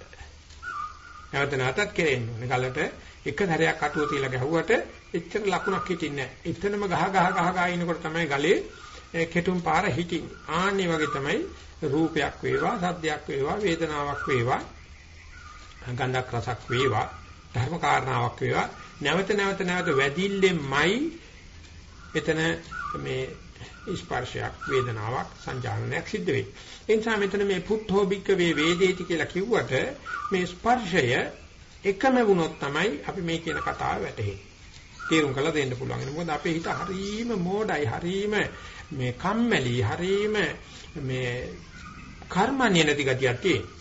නැවත නැවතත් කෙරෙන්න ඕනේ. ගලට එක සැරයක් අටුව තියලා ගැහුවට එච්චර ලකුණක් හිටින්නේ නැහැ. එතනම ගහ ගහ ගහ ගහ ඉනකොට තමයි ගලේ කෙටුම් පාර හිටින්. ආන්නේ වගේ තමයි රූපයක් වේවා, සද්දයක් වේවා, වේදනාවක් වේවා, ගන්ධක් රසක් වේවා, ධර්ම කාරණාවක් වේවා. නැවත නැවත නැවත වැඩිල්ලෙමයි එතන මේ ස්පර්ශයක් වේදනාවක් සංජානනයක් සිද්ධ වෙන්නේ. ඒ නිසා මෙතන මේ පුත්තෝ බික්ක වේ වේදේති කියලා කිව්වට මේ ස්පර්ශය එකම වුණොත් තමයි අපි මේ කියන කතාව වැටහෙන්නේ. තේරුම් කරලා දෙන්න පුළුවන්. මොකද අපේ හිත හරීම මෝඩයි, හරීම මේ කම්මැලි, හරීම මේ කර්මන්නේ නැති ගතියක් තියෙනවා.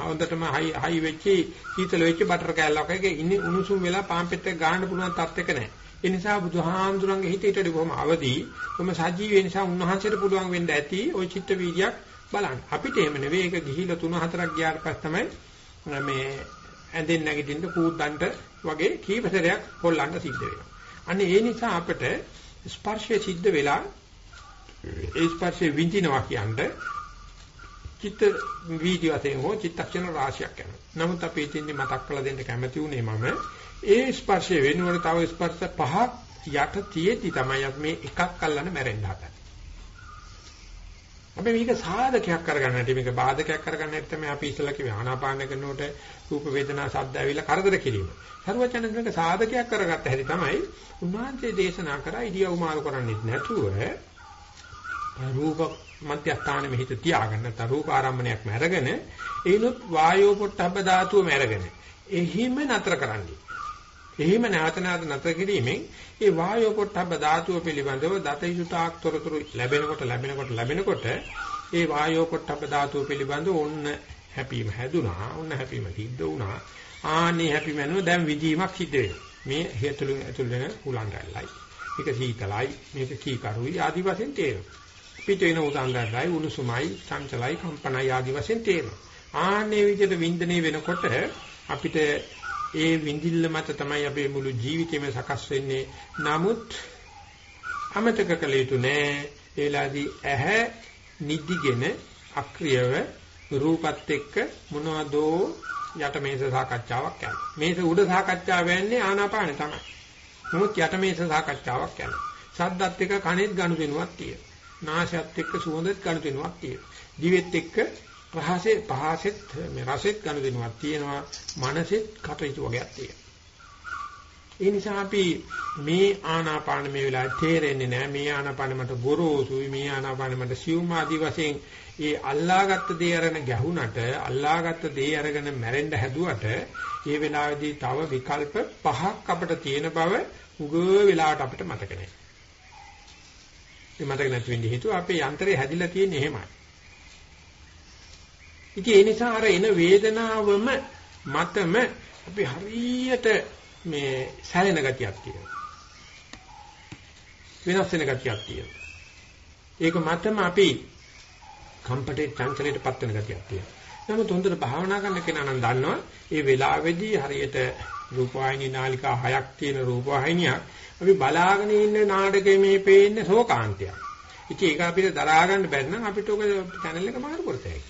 හොඳටම හයි හයි වෙච්චි සීතල වෙච්ච බටර් කෑල්ලක් වගේ ඉන්නේ උණුසුම් වෙලා පාම්පෙට්ටක් ගන්න පුළුවන් තත්ත්වයක නැහැ. ඒ නිසා බුදුහාඳුරන්ගේ හිත ඊටට බොහොම අවදි. කොහොම සජීවී නිසා උන්වහන්සේට පුළුවන් වෙන්න ඇති ওই චිත්ත වීර්යයක් බලන්න. අපිට එහෙම නෙවෙයි ඒක ගිහිලා 3-4ක් ගියාට පස්සේ තමයි මේ ඇඳෙන් නැගිටින්න කූද්දන්ට වගේ කීප සැරයක් හොල්ලන්න සිද්ධ වෙනවා. අනේ ඒ නිසා අපිට ස්පර්ශය සිද්ධ වෙලා ඒ ස්පර්ශය විඳිනවා කියන්නේ චිත්ත වීඩියෝ අතෙන් හෝ චිත්තක්ෂණ රාශියක් යනවා. නමුත් අපි ඉතින්දි මතක් කරලා දෙන්න කැමති උනේ මම ඒ ස්පර්ශය වෙනුවට තව ස්පර්ශ පහක් යට තියෙද්දි තමයි අපි මේ එකක් අල්ලන්න මැරෙන්න හදන්නේ. අපි මේක සාධකයක් කරගන්න නැති මේක බාධකයක් කරගන්න නැති තමයි අපි ඉස්සලා කිව්වේ ආනාපාන කරනකොට රූප වේදනා ශබ්ද ඇවිල්ලා කරදර කිරීම. සර්වචනන් මේක සාධකයක් කරගත්ත හැටි තමයි උන්වහන්සේ දේශනා කරා ඉදියව් මාරු කරන්නේත් නැතුව රූප මධ්‍යස්ථානෙ හිත තියාගන්න නැත්නම් රූප ආරම්භණයක් මැරගෙන ඒනොත් වායෝ පොට්ටබ්බ ධාතුව මැරගෙන එහිම නතර කරන්නේ. එහිම නැවත නැවත නතර කිරීමෙන් ඒ වායෝ පොට්ටබ්බ ධාතුව පිළිබඳව දතයුතාක් තොරතුරු ලැබෙනකොට ලැබෙනකොට ලැබෙනකොට ඒ වායෝ පොට්ටබ්බ ධාතුව පිළිබඳව ඔන්න හැපීම හැදුනා ඔන්න හැපීම සිද්ධ වුණා. ආනේ හැපීමනෝ දැන් විදීමක් සිද්ධ වෙනවා. මේ හේතුළු ඇතුළු වෙන උලන් රැල්ලයි මේක සීතලයි මේක කීකරුයි ආදි වශයෙන් තේරෙනවා. පිට වෙන උලන් රැල්ලයි උණුසුමයි චංචලයි කම්පනයි ආදි වශයෙන් තේරෙනවා ආනේ විදිහට වින්දනය වෙනකොට අපිට ඒ විඳිල්ල මත තමයි අපේ මුළු ජීවිතේම සකස් වෙන්නේ. නමුත් අමතක කළ යුතු නෑ. ඒලාදී ඇහැ නිදිගෙන අක්‍රියව රූපත් එක්ක මොනවදෝ යටමේස සාකච්ඡාවක් යනවා. මේස උඩ සාකච්ඡාව වෙන්නේ ආනාපානෙ තමයි. නමුත් යටමේස සාකච්ඡාවක් යනවා. සද්දත් එක්ක කනෙත් ගනුදෙනුවක් තියෙනවා. නාසයත් එක්ක සුවඳත් ගනුදෙනුවක් තියෙනවා. දිවෙත් එක්ක රහසේ පහසෙත් මේ රසෙත් ගනුදෙනුවක් තියෙනවා මනසෙත් කටයුතු වගේක් තියෙනවා ඒ නිසා අපි මේ ආනාපාන මේ වෙලාවේ තේරෙන්නේ නැහැ මේ ආනාපාන මට ගොරෝසුයි මේ ආනාපාන මට සියුම් ආදි වශයෙන් ඒ අල්ලාගත්ත දේ අරගෙන ගැහුණට අල්ලාගත්ත දේ අරගෙන මැරෙන්න හැදුවට ඒ වෙලාවේදී තව විකල්ප පහක් අපිට තියෙන බව උග වෙලාවට අපිට මතක නැහැ. ඒ මතක නැති වෙන්නේ හේතුව අපේ යන්ත්‍රය හැදිලා තියෙන්නේ එහෙමයි. ඉතින් ඒ නිසා අර එන වේදනාවම මතම අපි හරියට මේ සැලෙන ගතියක් තියෙනවා. වෙනස් වෙන ගතියක් තියෙනවා. ඒක මතම අපි කම්පටේ චංචලයටපත් වෙන ගතියක් තියෙනවා. නමුත් හොඳට භාවනා කරන කෙනා නම් දන්නවා මේ වෙලාවේදී හරියට රූපවාහිනී නාලිකා හයක් තියෙන රූපවාහිනියක් අපි බලාගෙන ඉන්න නාටකයේ මේ පේන්නේ ශෝකාන්තයක්. ඉතින් ඒක අපිට දරා ගන්න බැරි නම් අපිට ඔක channel එක මාරු කරතයි.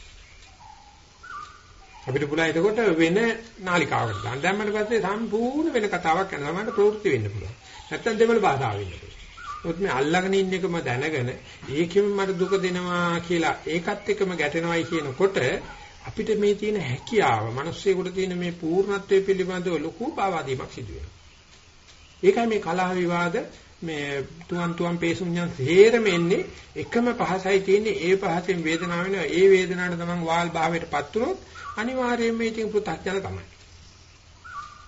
අපිට පුළුවන් එතකොට වෙන නාලිකාවකට දාන්න. දැම්මම පස්සේ සම්පූර්ණ වෙන කතාවක් යනවා. ළමයට ප්‍රවෘත්ති වෙන්න පුළුවන්. නැත්තම් දෙවල බාධා වෙන්න පුළුවන්. මොකද මේ අල්ලගෙන ඉන්න එකම දැනගෙන ඒකෙම මට දුක දෙනවා කියලා ඒකත් එක්කම ගැටෙනවයි කියනකොට අපිට මේ තියෙන හැකියාව, මිනිස්සුෙකුට තියෙන මේ පූර්ණත්වයේ පිළිබඳව ලොකු පාවාදීමක් සිදු වෙනවා. ඒකයි මේ කලහ විවාද මේ තුන් තුන් පේසුඤ්ඤන් හේරම එන්නේ එකම පහසයි තියෙන්නේ ඒ පහසෙන් වේදනාව වෙනවා ඒ වේදනාවට තමන් වාල් භාවයටපත් වුණොත් අනිවාර්යයෙන්ම මේකෙන් පුතක්ජන තමයි.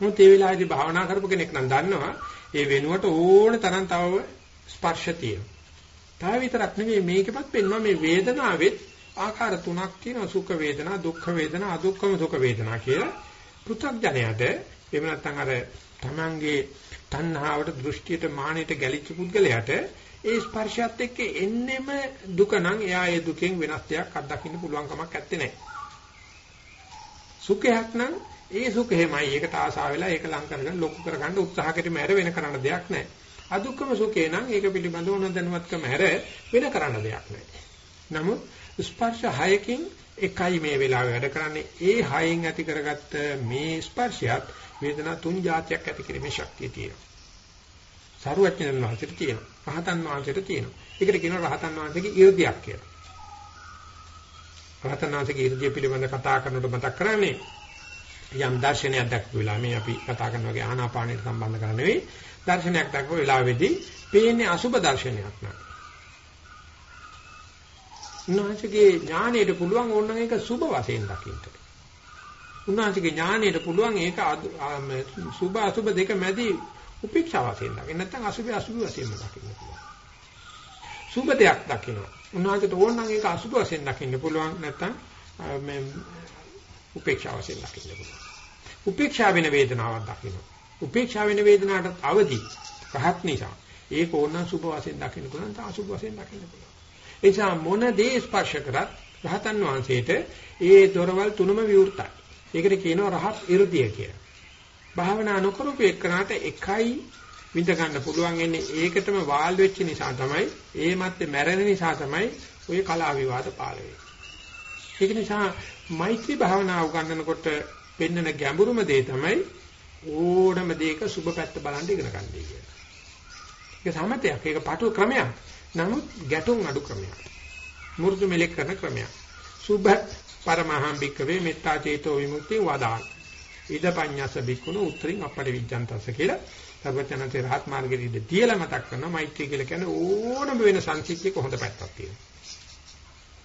මොකද ඒ වෙලාවේදී භාවනා කරපු කෙනෙක් නම් දන්නවා ඒ වෙනුවට ඕන තරම් තව ස්පර්ශ තියෙනවා. තව විතරක් නෙවෙයි මේකෙපත් පෙන්වනවා මේ වේදනාවෙත් ආකාර තුනක් තියෙනවා සුඛ වේදනා, දුක්ඛ වේදනා, අදුක්ඛම සුඛ වේදනා කියලා. පුතක්ජනයට එහෙම නැත්නම් අර තමන්ගේ තණ්හාවට, දෘෂ්ටියට, මානෙට ගැලිච්ච පුද්ගලයාට ඒ ස්පර්ශයත් එක්ක එන්නෙම දුක නම් එයා ඒ දුකෙන් වෙනස් දෙයක් අත්දකින්න පුළුවන් කමක් නැත්තේ නෑ. සුඛයක් නම් ඒ සුඛෙමයි. ඒකට ආසාව වෙලා ඒක ලං කරගෙන ලොකු කරගන්න උත්සාහ කිරීම හැර වෙන කරන්න දෙයක් නැහැ. අදුක්කම සුඛේ නම් ඒක පිළිබඳව නොදැනුවත්කම හැර වෙන කරන්න දෙයක් නැහැ. නමුත් ස්පර්ශ හයකින් එකයි මේ වෙලාවේ වැඩ කරන්නේ. ඒ හයෙන් ඇති කරගත්ත මේ ස්පර්ශයත් වේදනා තුන් જાතියක් ඇති කිරීමේ ශක්තිය තියෙනවා. සරුවචන වහන්සේට තියෙනවා. රහතන් වහන්සේට තියෙනවා. ඒකට කියනවා රහතන් වහන්සේගේ 이르දියක් කියලා. රහතන් වහන්සේගේ 이르දිය පිළිබඳ කතා කරනකොට මතක් කරන්නේ යම් දර්ශනයක් දක්ව වෙලා මේ අපි කතා කරන වගේ ආනාපානයට සම්බන්ධ කරන්නේ නෙවෙයි. දර්ශනයක් දක්ව වෙලාවේදී පේන්නේ අසුබ දර්ශනයක් නක්. උන්වහන්සේගේ ඥාණයට පුළුවන් ඕනනම් ඒක සුබ වශයෙන් දකින්න. උන්වහන්සේගේ ඥාණයට පුළුවන් ඒක සුබ අසුබ දෙක මැදි උපේක්ෂා වශයෙන් දකින්න. නැත්නම් අසුබ අසුබ වශයෙන්ම දකින්න පුළුවන්. සුබ දෙයක් දකින්න. උන්වහන්සේට ඕනනම් ඒක අසුබ වශයෙන් දකින්න පුළුවන්. නැත්නම් මේ උපේක්ෂා වශයෙන් දකින්න පුළුවන්. උපේක්ෂා වෙන වේදනාවක් දකින්න. උපේක්ෂා වෙන වේදනාවට අවදි රහත් නිසා ඒක ඕනනම් සුබ වශයෙන් දකින්න පුළුවන්. නැත්නම් අසුබ වශයෙන් දකින්න පුළුවන්. ඒ නිසා මොන දේ ස්පර්ශ කරත් රහතන් වහන්සේට ඒ දොරවල් තුනම විවෘතයි. ඒකට කියනවා රහත් 이르දිය කියලා. භාවනා නොකරපු එක්කනට එකයි විඳ ගන්න පුළුවන් එන්නේ ඒකටම වාල් වෙච්ච නිසා තමයි ඒ මැත්තේ මැරෙන නිසා තමයි ওই කලා විවාද පාළ වෙන්නේ. ඒක නිසා මෛත්‍රී භාවනාව උගන්වනකොට පෙන්වන ගැඹුරුම දේ තමයි ඕනම දෙයක සුබ පැත්ත බලන් ඉගෙන ගන්න දෙය. ඒක සමතයක්, ඒක පාටු ක්‍රමයක්. නමුත් ගැටුම් අඩු ක්‍රමයක්. මුරුදු මෙලෙක් කරන ක්‍රමයක්. සුබ පරමහම් භික්කවේ මෙත්තා චේතෝ විමුක්තිය වදාන. ඉද පඤ්ඤස බිකුණු උත්තරින් අපට විඥාන්තස කියලා සර්වඥාන්සේ රහත් මාර්ගයේ ඉඳ තියලා මතක් කරනවා මෛත්‍රී කියලා කියන්නේ ඕනම වෙන සංසිද්ධියක හොඳ පැත්තක් තියෙනවා.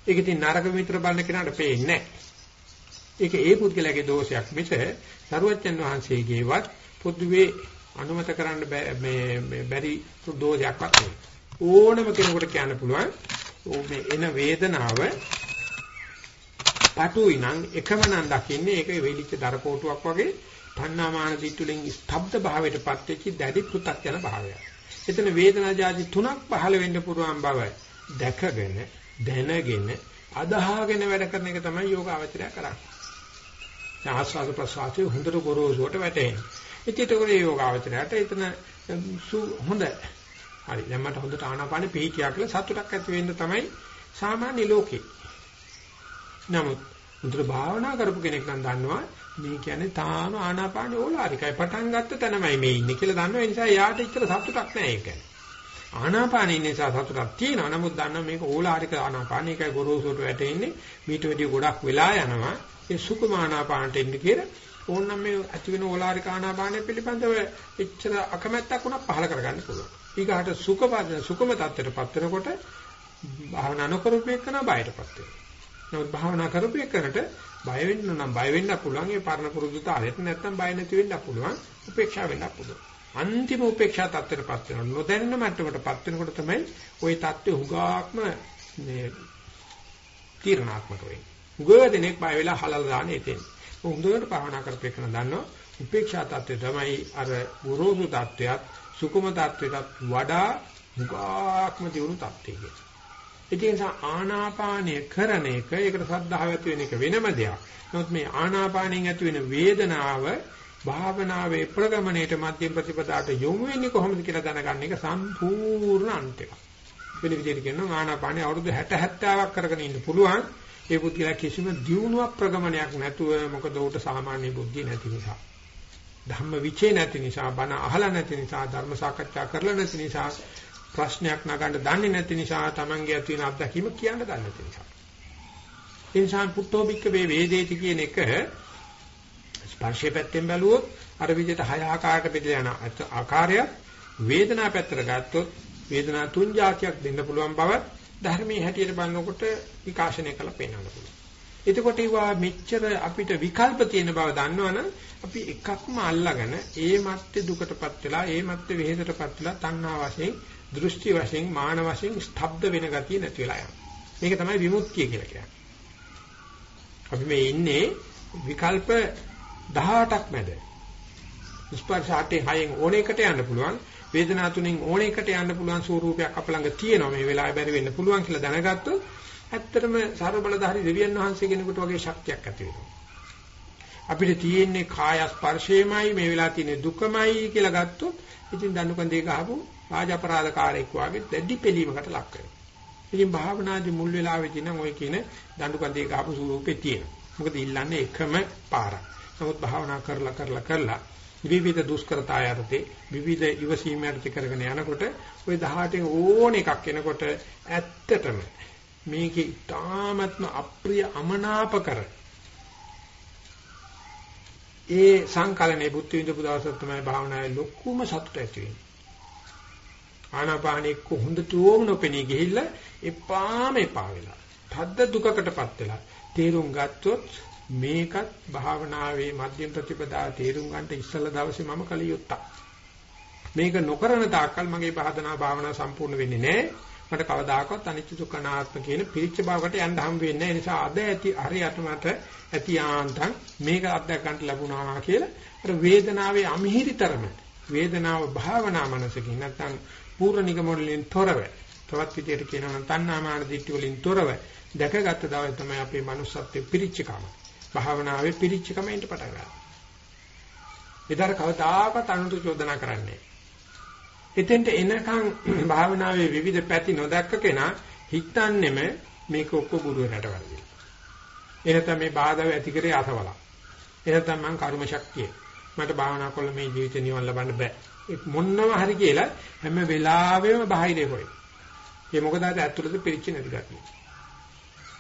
ඒක ඉතින් නරක විතර බලන කෙනාට පේන්නේ නැහැ. ඒක ඒ පුද්ගලයාගේ දෝෂයක් මිස සර්වඥන් වහන්සේගේවත් පොදුවේ අනුමත කරන්න මේ බැරි දෝෂයක්වත් නෙවෙයි. ඕනම කෙනෙකුට කියන්න පුළුවන් මේ එන වේදනාව පටුයි නම් එකම නම් දකින්නේ ඒක වෙලිච්ච දරකෝටුවක් වගේ තණ්හාමාන දිට්ඨුලින් ස්තබ්ද භාවයටපත් වෙච්ච දැඩි පෘ탁 යන භාවය. එතන වේදනා જાති තුනක් පහළ වෙන්න පුරුවන් බව දැකගෙන දැනගෙන අදහාගෙන වැඩ කරන එක තමයි යෝග අවචරය කරන්නේ. ආස්වාද ප්‍රසආතේ හොඳට ගොරෝසුවට වැටෙන්නේ. ඉතින් ඒක යෝග අවචරයට එතන හොඳ හරි දැන් මට හොඳට ආනාපානෙ පිහිටියා කියලා සතුටක් ඇති වෙන්න තමයි සාමාන්‍ය ලෝකේ. නමුත් මුද්‍ර භාවනා කරපු කෙනෙක් නම් දන්නවා මේ කියන්නේ තාම ආනාපානෙ ඕලාරිකයි. පටන් ගත්ත තැනමයි මේ ඉන්නේ කියලා දන්නවා. ඒ නිසා යාට ඉතර සතුටක් නැහැ ඒක. ආනාපානෙ ඉන්න නිසා සතුටක් තියෙනවා. නමුත් දන්නවා මේක ඕලාරික ආනාපානෙ. එකයි ගොරෝසුට වැටෙන්නේ. මීට වැඩිය ගොඩක් වෙලා යනවා. ඒ සුකුම ආනාපානට එන්න කියලා. ඕනනම් මේ ඇති වෙන ඕලාරික ආනාපානය පිළිබඳව එච්චර අකමැත්තක් උනත් පහල කරගන්න පුළුවන්. ඊගාට සුඛපද සුඛම தත්ත්වයටපත් වෙනකොට භාවනා නොකරපු එකන බයටපත් වෙනවා. නමුත් භාවනා කරපු එකකට බය වෙන්න නම් බය වෙන්න පුළුවන් ඒ පරණ පුරුදුතාවයට නැත්නම් බය නැති වෙන්න පුළුවන් උපේක්ෂා වෙන්න පුළුවන්. අන්තිම උපේක්ෂා තත්ත්වයටපත් වෙනවා. නොදැන්න මට්ටමටපත් වෙනකොට තමයි ওই தත්ත්වය හුඟාක්ම මේ තීරණාත්මක වෙන්නේ. හුඟ දෙනෙක් බය වෙලා හලලා දාන ඉතින්. හොඳට භාවනා කරපේකන දන්නවා. උපේක්ෂා தත්ත්වය තමයි අර ගොරෝසු தත්ත්වයක් සුකුම தත්ත්වයටත් වඩා හුඟාක්ම දියුණු தත්ත්වයක්. ඒ නිසා ආනාපානය කරන එක ඒකට සද්ධාව ඇති වෙන එක වෙනම දෙයක්. නමුත් මේ ආනාපානෙන් ඇති වෙන වේදනාව භාවනාවේ ප්‍රගමණයට මධ්‍යම ප්‍රතිපදාට යොමු වෙන්නේ කොහොමද කියලා දැනගන්න එක සම්පූර්ණ අන්තයක්. වෙන විදිහට කියනවා ආනාපානෙ අවුරුදු 60 70ක් කරගෙන ඉන්න පුළුවන්. ඒ පුද්ගලයා කිසිම දියුණුවක් ප්‍රගමනයක් නැතුව මොකද ඌට සාමාන්‍ය බුද්ධිය නැති නිසා. ධම්ම විචේ නැති නිසා බණ අහලා නැති නිසා ධර්ම සාකච්ඡා කරලා නැති නිසා ප්‍රශ්නයක් නගන්න දන්නේ නැති නිසා Tamange ඇති වෙන අත්දැකීම කියන්න දන්නේ නැති නිසා. ඒ නිසා පුත්තෝ බික්ක වේ වේදේති කියන එක ස්පර්ශය පැත්තෙන් බැලුවොත් අර විදිහට හය ආකාරයකට බෙදලා යන ආකාරය වේදනා පැත්තට ගත්තොත් වේදනා තුන් જાතියක් දෙන්න පුළුවන් බව ධර්මයේ හැටියට බලනකොට විකාශනය කළ පේනවා පුළුවන්. එතකොට ඒවා මෙච්චර අපිට විකල්ප තියෙන බව දන්නවනම් අපි එකක්ම අල්ලාගෙන ඒ මැත්තේ දුකටපත් වෙලා ඒ මැත්තේ වෙහෙසටපත් වෙලා තණ්හා වශයෙන් දෘෂ්ටි වශයෙන් මාන වශයෙන් ස්තබ්ද වෙන ගතිය නැති වෙලා යනවා. මේක තමයි විමුක්තිය කියලා කියන්නේ. අපි මේ ඉන්නේ විකල්ප 18ක් මැද. ස්පර්ශ ආටේ හයෙන් ඕනෙකට යන්න පුළුවන්. වේදනා තුنين ඕනෙකට යන්න පුළුවන් ස්වරූපයක් අප ළඟ තියෙනවා. මේ වෙලාවේ බැරි වෙන්න පුළුවන් කියලා දැනගත්තොත් ඇත්තටම ਸਰව බලධාරී දෙවියන් වහන්සේ කෙනෙකුට වගේ ශක්තියක් ඇති වෙනවා. අපිට තියෙන්නේ කාය ස්පර්ශයමයි මේ වෙලාව තියෙන දුකමයි කියලා ගත්තොත් ඉතින් දනුකන්දේ ගහපු රාජ අපරාධකාරයෙක් වගේ දැඩි පිළීමකට ලක් වෙනවා. ඉතින් භාවනාදී මුල් වෙලාවේදී නම් ওই කියන දනුකන්දේ ගහපු ස්වරූපේ තියෙනවා. මොකද ඉල්ලන්නේ එකම පාරක්. නමුත් භාවනා කරලා කරලා කරලා විවිධ දුෂ්කරතා යටතේ විවිධ ඉවසීම් යටතේ කරගෙන යනකොට ওই 18 ඕන එකක් එනකොට ඇත්තටම මේකේ තාමත්ම අප්‍රිය අමනාප කර ඒ සංකලනේ බුද්ධ විඳපු දවසක් තමයි භාවනාවේ ලොකුම සතුට ඇති වෙන්නේ. ආනාපානෙ කොහොඳටම නොපෙනී ගිහිල්ලා එපාම එපා වෙලා. තද්ද දුකකටපත් වෙලා. තේරුම් ගත්තොත් මේකත් භාවනාවේ මධ්‍යම ප්‍රතිපදා තේරුම් ගන්නට ඉස්සල දවසේ මම කලියොත්තා. මේක නොකරන තාක්කල් මගේ භාවනා භාවනා සම්පූර්ණ වෙන්නේ නැහැ. මට කවදාකවත් අනිත්‍ය දුක්ඛ අනාත්ම කියන පිරිච්ච භාවකට යන්න හම් වෙන්නේ නැහැ. ඒ නිසා අද ඇති හරියට මට ඇති ආන්තම් මේක අත්දැක ගන්න ලැබුණා කියලා අර වේදනාවේ අමිහිරිතරම වේදනාව භාවනා මනසකින් නැත්නම් පූර්ණික මොඩලින් තොරව තවත් විදියට කියනවා නම් තණ්හාමාන දිට්ඨි වලින් තොරව දැකගත් දවසේ තමයි අපේ manussත්වයේ පිරිච්චකම භාවනාවේ පිරිච්චකම එන්න පටන් ගන්නවා. ඒතර කවදාකවත් අනුන්ට චෝදනා කරන්නේ එතෙන්ට එනකන් භාවනාවේ විවිධ පැති නොදැක්ක කෙනා හිතන්නේම මේක ඔක්කො ගුරුවරට වරදින. එනතම මේ බාධා ඇති කරේ අසවල. එනතම මං කර්ම ශක්තිය. මට භාවනා කළ මේ ජීවිත නිවන් ලබන්න බෑ. මොන්නම හරි කියලා හැම වෙලාවෙම බාහිරේ හොයි. ඒ මොකද අර ඇතුළත පිරිච්ච නැති ගැතියි.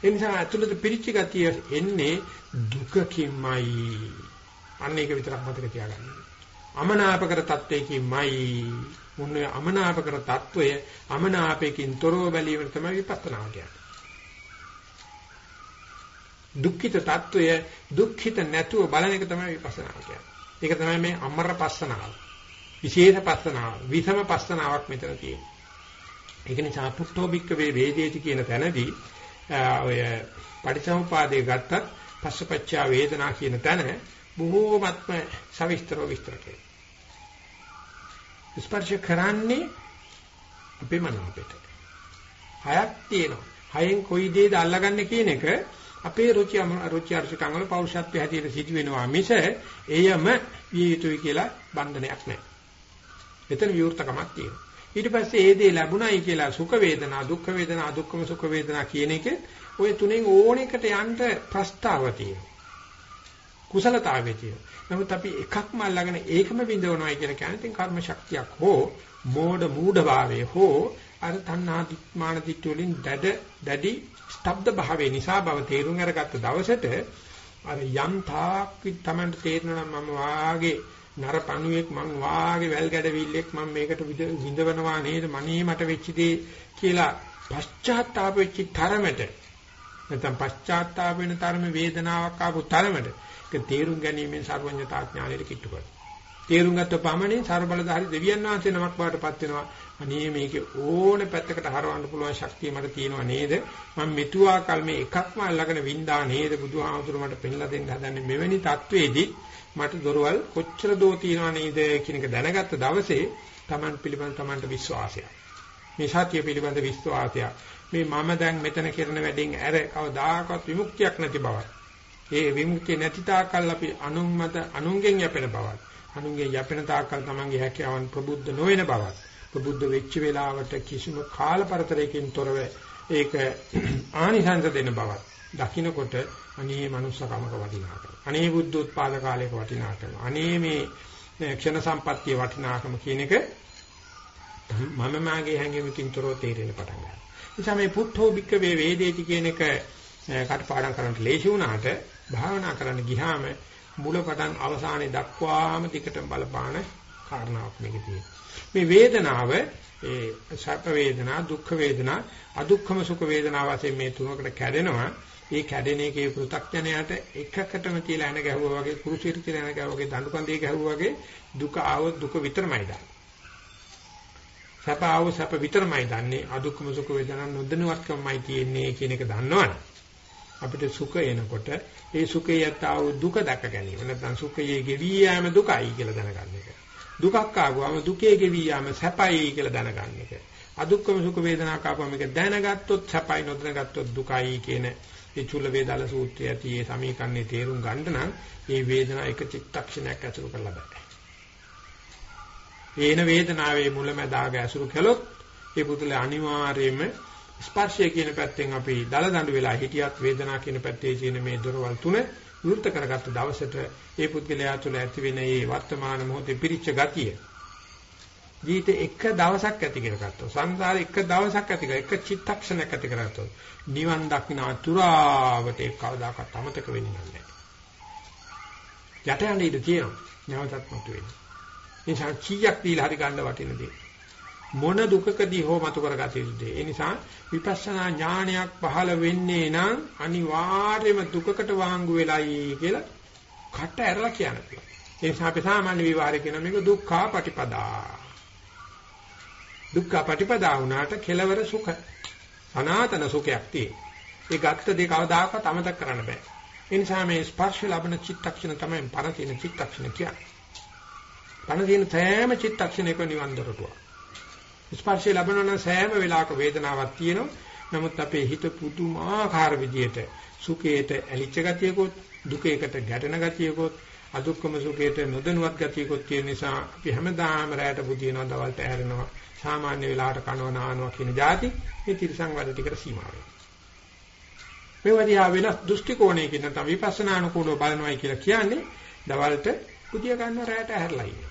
ඒ නිසා ඇතුළත පිරිච්ච ගැතිය එන්නේ දුකකින්මයි. අන්න ඒක විතරක් මතක තියාගන්න. අමනාපකර තත්වයකින්මයි. මොන්නේ අමනාපකර තත්වය අමනාපයෙන් තොරව බැලීම තමයි විපස්සනා කියන්නේ. දුක්ඛිත తত্ত্বය දුක්ඛිත නැතුව බලන එක තමයි විපස්සනා කියන්නේ. ඒක තමයි මේ අමර පස්සනාව. විශේෂ පස්සනාව, විසම පස්සනාවක් මෙතන තියෙන්නේ. ඒක නිසා පුට්ඨෝබික්ක වේ වේදේති කියන තැනදී ඔය පටිච්චසමුපාදයේ ගත්තත් පස්සපච්චා වේදනා කියන තැන බොහෝමත්ම සවිස්තරව විස්තර කෙරේ. ස්පර්ශ කරන්නේ අපේ මන අපිට. හයක් තියෙනවා. හයෙන් කොයි දේද අල්ලගන්නේ කියන එක අපේ රුචි රුචි අරුචිකම් වල පෞරුෂත්වයේ හැටියට සිදු වෙනවා මිස එයම විය යුතුයි කියලා බන්ධනයක් නැහැ. එතන විවෘතකමක් තියෙනවා. ඊට පස්සේ ඒ දේ ලැබුණයි කියලා සුඛ වේදනා, දුක්ඛ වේදනා, අදුක්ඛම සුඛ වේදනා කියන එක ওই තුනෙන් ඕනෙකට යන්න ප්‍රස්තාව තියෙනවා. කුසලතාවයේ තියෙනවා. නමුත් අපි එකක්ම අල්ලගෙන ඒකම විඳවනවා කියන කියන්නේ ඉතින් කර්ම ශක්තියක් හෝ මෝඩ මූඩ භාවයේ හෝ අර තණ්හා දික්මාන දිට්ඨි වලින් දැඩ දැඩි ස්තබ්ද භාවයේ නිසා බව තේරුම් අරගත්ත දවසට අර යම් තාක් තමන්ට තේරෙනවා මම වාගේ නරපණුවෙක් මං වාගේ වැල් ගැඩවිල්ලෙක් මම මේකට විඳවනවා නේද මනේ මට වෙච්ච දේ කියලා පශ්චාත්තාප වෙච්ච තරමට නැත්නම් පශ්චාත්තාප වෙන තරම වේදනාවක් ආපු තරමට ඒක තේරුම් ගැනීමෙන් සර්වඥතා ඥානෙට කිට්ටු කරනවා. තේරුම් ගත්ත පමණින් ਸਰබලධාරි දෙවියන් වහන්සේ නමක් වාටපත් වෙනවා. අනේ මේකේ ඕන පැත්තකට හරවන්න පුළුවන් ශක්තිය මට තියෙනවා නේද? මම මෙතුවා කල් මේ එකක්ම අල්ලගෙන වින්දා නේද? බුදුහාමුදුරු මට පෙන්ලා දෙන්න හදන්නේ මෙවැනි තත්වයේදී මට දොරවල් කොච්චර දෝ තියෙනවා නේද කියන එක දැනගත්ත දවසේ Taman පිළිබඳ Tamanට විශ්වාසය. මේ සත්‍ය පිළිබඳ විශ්වාසය. මේ මම දැන් මෙතන කරන වැඩෙන් ඇර කවදාකවත් විමුක්තියක් නැති බවක්. ඒ විමුක්තිය නැති තාක්කල් අපි අනුන් මත අනුන්ගෙන් යැපෙන බවත් අනුන්ගෙන් යැපෙන තාක්කල් තමන්ගේ හැකියාවන් ප්‍රබුද්ධ නොවන බවත් ප්‍රබුද්ධ වෙච්ච වෙලාවට කිසිම කාලපරතරයකින් තොරව ඒක ආනිසංස දෙන බවත් දකින්නකොට අනේ මනුස්සකමක වටිනාකම අනේ බුද්ධ උත්පාද කාලයක වටිනාකම අනේ මේ ක්ෂණ සම්පත්තිය වටිනාකම කියන එක මම මාගේ හැඟීමකින් තොරව තේරෙන්න පටන් ගන්නවා. නිසා මේ පුත්තෝ බික්ක වේ වේදේති කියන එක කටපාඩම් කරන්න ලේසි වුණාට භාවනා කරන්න ගියාම මුලපටන් අවසානයේ දක්වාම ටිකටම බලපාන කාරණාවක් මේකේ තියෙනවා. මේ වේදනාව ඒ සැප වේදනා, දුක්ඛ වේදනා, අදුක්ඛම සුඛ වේදනා වශයෙන් මේ තුනකට කැඩෙනවා. ඒ කැඩෙන එකේ පෘ탁ඥයට එකකටම තියලා එන ගැහුවා වගේ කුරුසියට තියලා එන ගැහුවා වගේ දඬුකන්දේ ගැහුවා වගේ දුක ආවොත් දුක විතරමයි දාන්නේ. සැප ආවොත් සැප විතරමයි දන්නේ. අදුක්ඛම සුඛ වේදනා නොදැනුවත්කමයි තියෙන්නේ කියන එක දන්නවනේ. අපිට සුඛ එනකොට ඒ සුඛේ යතාව දුක දැක ගැනීම නැත්නම් සුඛයේ ගෙවි යාම දුකයි කියලා දැනගන්න එක. දුකක් ආවම දුකේ ගෙවි යාම සැපයි කියලා දැනගන්න එක. අදුක්කම සුඛ වේදනාවක් ආවම මේක දැනගත්තොත් සැපයි නොදැනගත්තොත් දුකයි කියන ඒ චුල්ල වේදාල සූත්‍රය ඇති මේ සමීකරණේ තේරුම් ගන්න නම් මේ වේදනාව එක චිත්තක්ෂණයක් ඇසුරු කරලා බෑ. ඒන වේදනාවේ මුලැමැදාග ඇසුරු කළොත් ඒ පුදුල අනිවාර්යයෙන්ම ස්පර්ශය කියන පැත්තෙන් අපි දල දඬු වෙලා හිටියත් වේදනා කියන පැත්තේ තියෙන මේ දොරවල් තුන විවෘත කරගත්ත දවසට ඒ පුද්ගලයා තුළ ඇති වෙන මේ වර්තමාන මොහොතේ පිරිච්ච ගතිය ජීවිතේ එක දවසක් ඇති කරගත්තොත් සංසාරේ එක දවසක් ඇති කර එක චිත්තක්ෂණයක් ඇති කරගත්තොත් නිවන් දක්ින අතුරාවට ඒ කවදාකවත් අමතක වෙන්නේ නැහැ. යට යන්නේ ඉඳ තියෙනවා. නැවතත් මතුවෙන්නේ. ඒ නිසා කීයක් දීලා හරි ගන්න වටින දේ. මොන දුකකදී හෝ මතු කරගත යුතුද? ඒ නිසා විපස්සනා ඥානයක් පහළ වෙන්නේ නම් අනිවාර්යයෙන්ම දුකකට වාංගු වෙලයි කියලා කට ඇරලා කියන්න පුළුවන්. ඒ නිසා අපි සාමාන්‍ය විවරේ කියන මේක දුක්ඛා පටිපදා. දුක්ඛ පටිපදා වුණාට කෙලවර සුඛ අනාතන සුඛයක් තියෙන. ඒ ගත්ත දේ කවදාකවත් අමතක කරන්න බෑ. ඒ නිසා මේ ස්පර්ශ ලැබෙන චිත්තක්ෂණ තමයි පණ තියෙන චිත්තක්ෂණ කියන්නේ. පණ තියෙන සෑම චිත්තක්ෂණයක නිවන් දොරටුවක්. ස්පර්ශය ලැබෙනවා නම් සෑම වෙලාවක වේදනාවක් තියෙනවා. නමුත් අපේ හිත පුදුමාකාර විදියට සුඛයට ඇලිච්ච ගතියකොත් දුකේකට ගැටෙන ගතියකොත් අදුක්කම සුඛයට නොදැනුවත් ගතියකොත් තියෙන නිසා අපි හැමදාම රැයට පුදිනවා දවල්ට ඇහැරෙනවා සාමාන්‍ය වෙලාවට කනවා නානවා කියන જાති මේ තිරසං වැඩ ටිකට සීමා වෙනවා. මේ වදියා වෙනස් දෘෂ්ටි කෝණයකින් නැත්නම් විපස්සනා අනුකූලව බලනවායි කියලා කියන්නේ දවල්ට පුදිය ගන්න රැයට ඇහැරලා ඉන්නේ.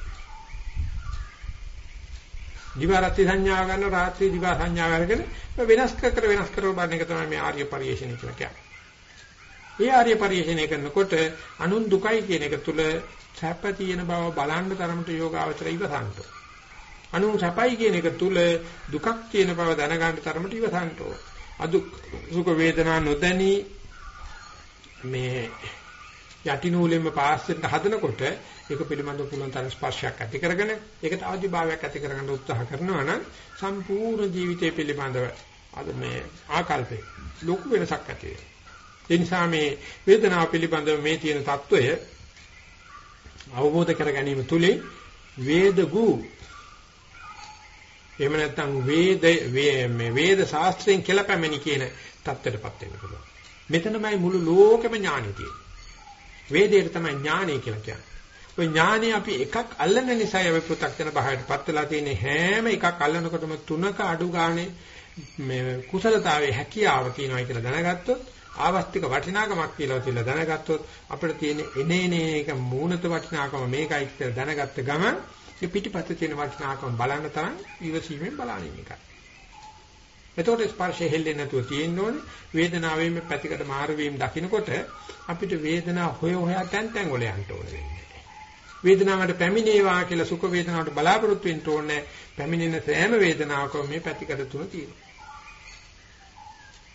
දිවාරත්ති සංඥා ගන්න රාත්‍රී දිවා සංඥා අරගෙන වෙනස් කර වෙනස් කරව බලන එක තමයි මේ ආර්ය පරිශ්‍රණය කියලා කියන්නේ. ඒ ආර්ය පරිශ්‍රණය කරනකොට අනුන් දුකයි කියන එක තුල සැප තියෙන බව බලන්න තරමට යෝගාවචර ඉවසන්ත. අනුන් සැපයි කියන එක තුල දුකක් තියෙන බව දැනගන්න තරමට ඉවසන්ත. අදුක් සුඛ වේදනා නොදැනී මේ යටිනූලෙන්ම පාස් වෙන්න හදනකොට ඒක පිළිබඳව පුළුවන් තරම් ස්පර්ශයක් ඇති කරගෙන ඒකට ආදිභාවයක් ඇති කරගන්න උත්සාහ කරනවා නම් සම්පූර්ණ ජීවිතය පිළිබඳව අද මේ ආකල්පේ ලොකු වෙනසක් ඇති වෙනවා. ඒ නිසා මේ වේදනාව පිළිබඳව මේ තියෙන తত্ত্বය අවබෝධ කර ගැනීම තුලින් වේදගු එහෙම නැත්නම් වේද මේ වේද ශාස්ත්‍රයෙන් කියලා පැමිණි කියන தත්ත්වයටපත් වෙන්න පුළුවන්. මෙතනමයි මුළු ලෝකෙම ඥානෙ තියෙන්නේ. වේදයට තමයි ඥානය කියලා කියන්නේ. ඔය ඥානෙ අපි එකක් අල්ලන නිසා අපි පෘථග්ජන භාවයටපත් වෙලා තියෙන හැම එකක් අල්ලනකොටම තුනක අඩු ගානේ මේ කුසලතාවයේ හැකියාව තියෙනවා කියලා දැනගත්තොත් ආවස්තික වටිනාකමක් කියලා කියලා දැනගත්තොත් අපිට තියෙන එනේනේ එක මූණත වටිනාකම මේකයි කියලා දැනගත්ත ගමන් මේ පිටිපස්සේ තියෙන වටිනාකම බලන්න තරම් ඊවසීමෙන් බලන්නේ එකයි. එතකොට ස්පර්ශය හෙල්ලෙන්නේ නැතුව තියෙන්න ඕනේ. වේදනාවෙන් මේ පැතිකඩ මාරු වීම දකිනකොට අපිට වේදනාව හොය හොයා තැන් තැන් වල යන්න ඕනේ. වේදනාවට පැමිණේවා කියලා සුඛ වේදනාවට බලාපොරොත්තු වෙන්න ඕනේ. පැමිණෙන සෑම වේදනාවකම මේ පැතිකඩ තුන තියෙනවා.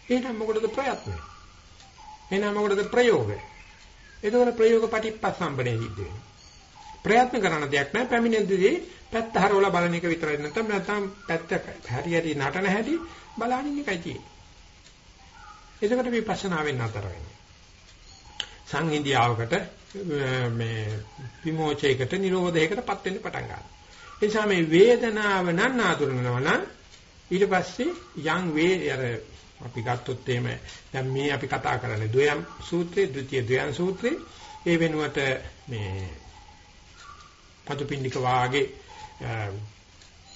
එහෙනම් මොකටද ප්‍රයත්නය? එහෙනම් මොකටද ප්‍රයෝගය? එතකොට ප්‍රයෝග පටිපස්සම්බනේ සිද්ධ වෙනවා. ප්‍රයත්න කරන දෙයක් නැහැ පැමිණෙද්දී පැත්ත හරවලා බලන එක විතරයි නැත්නම් නැත්නම් පැත්ත හරියට නටන හැටි බලනින් එකයි තියෙන්නේ. එතකොට විපස්සනාවෙන් නතර වෙනවා. සංහිඳියාවකට මේ විමෝචයකට නිරෝධයකටපත් වෙන්න පටන් ගන්නවා. ඒ නිසා මේ වේදනාව නම් ආතුරනවා නම් ඊට පස්සේ යම් වේ අර අපි ගත්තොත් එහෙම දැන් මේ අපි කතා කරන්නේ ද්වයම් සූත්‍රයේ ද්විතීය ද්වයම් සූත්‍රයේ. ඒ වෙනුවට මේ පතුපින්ඩික වාගේ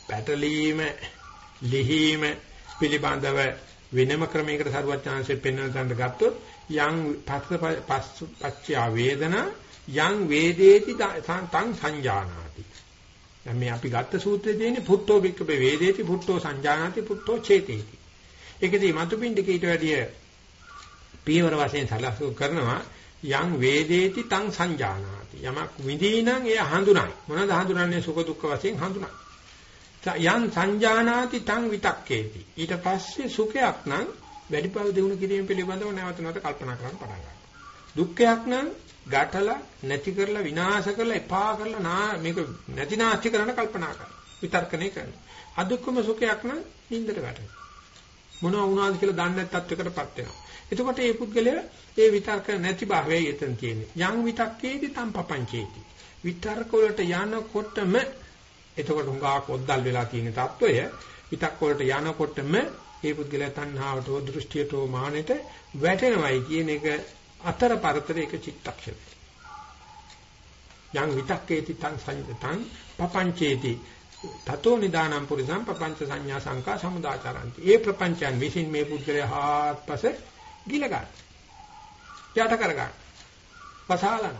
පැටලීම ලිහිම පිළිබඳව වෙනම ක්‍රමයකට සරුවත් chance පෙන්වන තැනට ගත්තොත් යම් පස්ස පච්චා වේදනා යම් වේදේති තං සංජානාති. දැන් මේ අපි ගත්ත සූත්‍රයේ තියෙන්නේ පුත්තෝ වික්කබේ වේදේති පුත්තෝ සංජානාති පුත්තෝ චේතේති. ඒකදී මතුපින්ඩික ඊට වැඩිය පීවර වශයෙන් සලස්ව කරනවා යම් වේදේති තං සංජානාති. යමක් විඳිනං එය හඳුනයි. මොනවාද හඳුනන්නේ? සුඛ දුක්ඛ වශයෙන් හඳුනයි. යම් සංජානාති තං විතක්කේති. ඊට පස්සේ සුඛයක් නම් වැඩිපව දිනු කිරීම පිළිබඳව නැවත නැවත කල්පනා කරන්න පටන් ගන්නවා. දුක්ඛයක් නම් ගැටලා නැති කරලා විනාශ කරලා එපා කරලා නා මේක නැතිනාස්ති කරන්න කල්පනා කරනවා. විතර්කණය කරනවා. අදුක්කම සුඛයක් නම් නින්දට වැටෙනවා. මොනවා වුණාද කියලා දන්නේ නැත් තත්වයකටපත් වෙනවා. එතකොට මේ පුද්ගලයා ඒ විතර්ක නැති භාවයයි එතන තියෙන්නේ. යම් විතක්කේදී තම් පපංචේති. විතර්ක වලට යනකොටම එතකොට හුඟා කොද්දල් වෙලා තියෙන තත්වය විතක්ක වලට යනකොටම මේ පුද්ගලයා තණ්හාවට, දෘෂ්ටියට, මානෙට වැටෙනවයි කියන එක අතර පරතර එක චිත්තක්ෂණය. යම් විතක්කේති තං සංයතං පපංචේති තතෝ නිදානම් පුරිසම් ප්‍රපංච සංඥා සංකා සමුදාචරಂತಿ. ඒ ප්‍රපංචයන් විසින් මේ පුද්ගලයා ආත්පස ගිල ගන්න. යට කර ගන්න. පසාලන.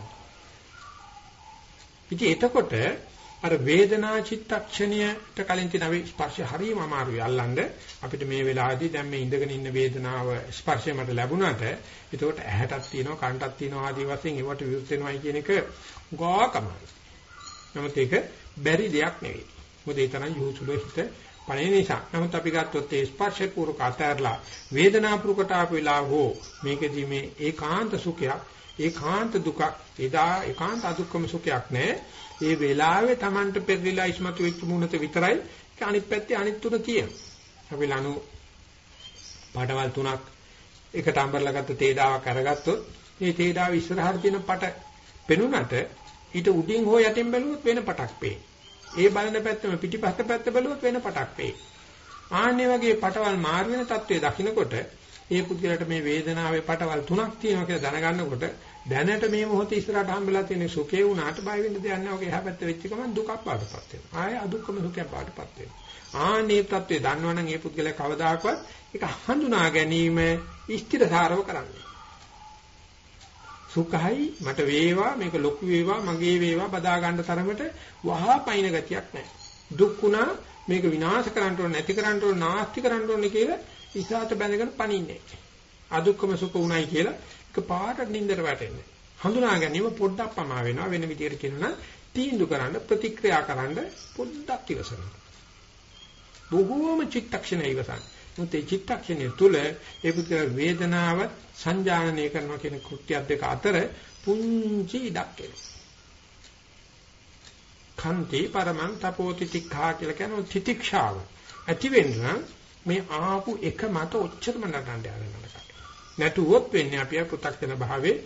ඉතින් එතකොට අර වේදනා චිත්තක්ෂණයට කලින් තියෙන අපි ස්පර්ශය හරියම අමාරුයි අල්ලන්න අපිට මේ වෙලාවේදී දැන් මේ ඉඳගෙන ඉන්න වේදනාව ස්පර්ශය මට ලැබුණාට ඒකට ඇහැටක් තියෙනවා කනටක් තියෙනවා ආදී වශයෙන් ඒවට විරුද්ධ වෙනවයි කියන එක ගාකම නමුත් ඒක බැරි දෙයක් නෙවෙයි මොකද ඒ තරම් යොසුලෝ හිත පණේ නිසා. නමුත් අපි ගත්තොත් ඒ ස්පර්ශ පූර්වක අතහැරලා වේදනා පුරුකට ආපු වෙලාව හෝ මේකදී මේ ඒකාන්ත සුඛයක් ඒකාන්ත දුකක් එදා ඒකාන්ත අදුක්කම සුඛයක් නෑ. ඒ වෙලාවේ Tamanට පෙරලිලා ඉස්මතු වෙච්ච මුණත විතරයි ඒක අනිත් පැත්තේ අනිත් තුන තියෙනවා. අපි ලනු පාඩවල් තුනක් එකට අඹරලා ගත්ත තේඩාවක් අරගත්තොත් මේ තේඩාව ඉස්සරහට තියෙන පට පෙනුනට ඊට උඩින් හෝ යටින් බැලුවොත් වෙන පටක් පේනවා. ඒ බලන පැත්තම පිටිපස්ස පැත්ත බැලුවොත් වෙන පටක් වේ. ආන්නේ වගේ පටවල් මාර් වෙන තත්වයේ දකින්නකොට ඒ පුද්ගලට මේ වේදනාවේ පටවල් තුනක් තියෙනවා කියලා දැනගන්නකොට දැනට මේ මොහොතේ ඉස්සරහට හම්බෙලා තියෙන සුඛේ වුණාට බය වෙන්න දෙයක් නැහැ. ඔගේ එහා පැත්ත වෙච්ච ගමන් දුකක් බාටපත් වෙනවා. ආය අදුක්කම සුඛයක් බාටපත් වෙනවා. ආන්නේ තත්වයේ දන්නවනම් ඒ පුද්ගලයා කවදාකවත් ඒක හඳුනා ගැනීම ස්ථිරසාරව කරන්නේ. සුඛයි මට වේවා මේක ලොකු වේවා මගේ වේවා බදා ගන්න තරමට වහා පයින් ගතියක් නැහැ. දුක්ුණා මේක විනාශ කරන්න ඕන නැති කරන්න ඕන නාස්ති කරන්න ඕන කියලා ඉසాత බැඳගෙන පණින්නේ. අදුක්කම සුඛ උණයි කියලා එක පාට නින්දර වැටෙන්නේ. හඳුනා ගැනීම පොඩ්ඩක් පමා වෙනවා වෙන විදිහට කියනවා තීන්දුව කරන්න ප්‍රතික්‍රියා කරන්න පොඩ්ඩක් ඉවසනවා. බොහෝම චිත්තක්ෂණ ඉවසන්නේ. මුත් ඒ චිත්තක්ෂණය තුල ඒ පුද්ගල වේදනාව සංජානනය කරනවා කියන කෘත්‍ය දෙක අතර පුංචි ඉඩක් එනවා. කන්ති පරමං තපෝති තික්ඛා කියලා කියන තිතික්ෂාව. ඇති වෙන්න මේ ආපු එක මත ඔච්චරම නටන්න යනවා. නැතුවොත් වෙන්නේ අපි පෘථග්ජන භාවයේ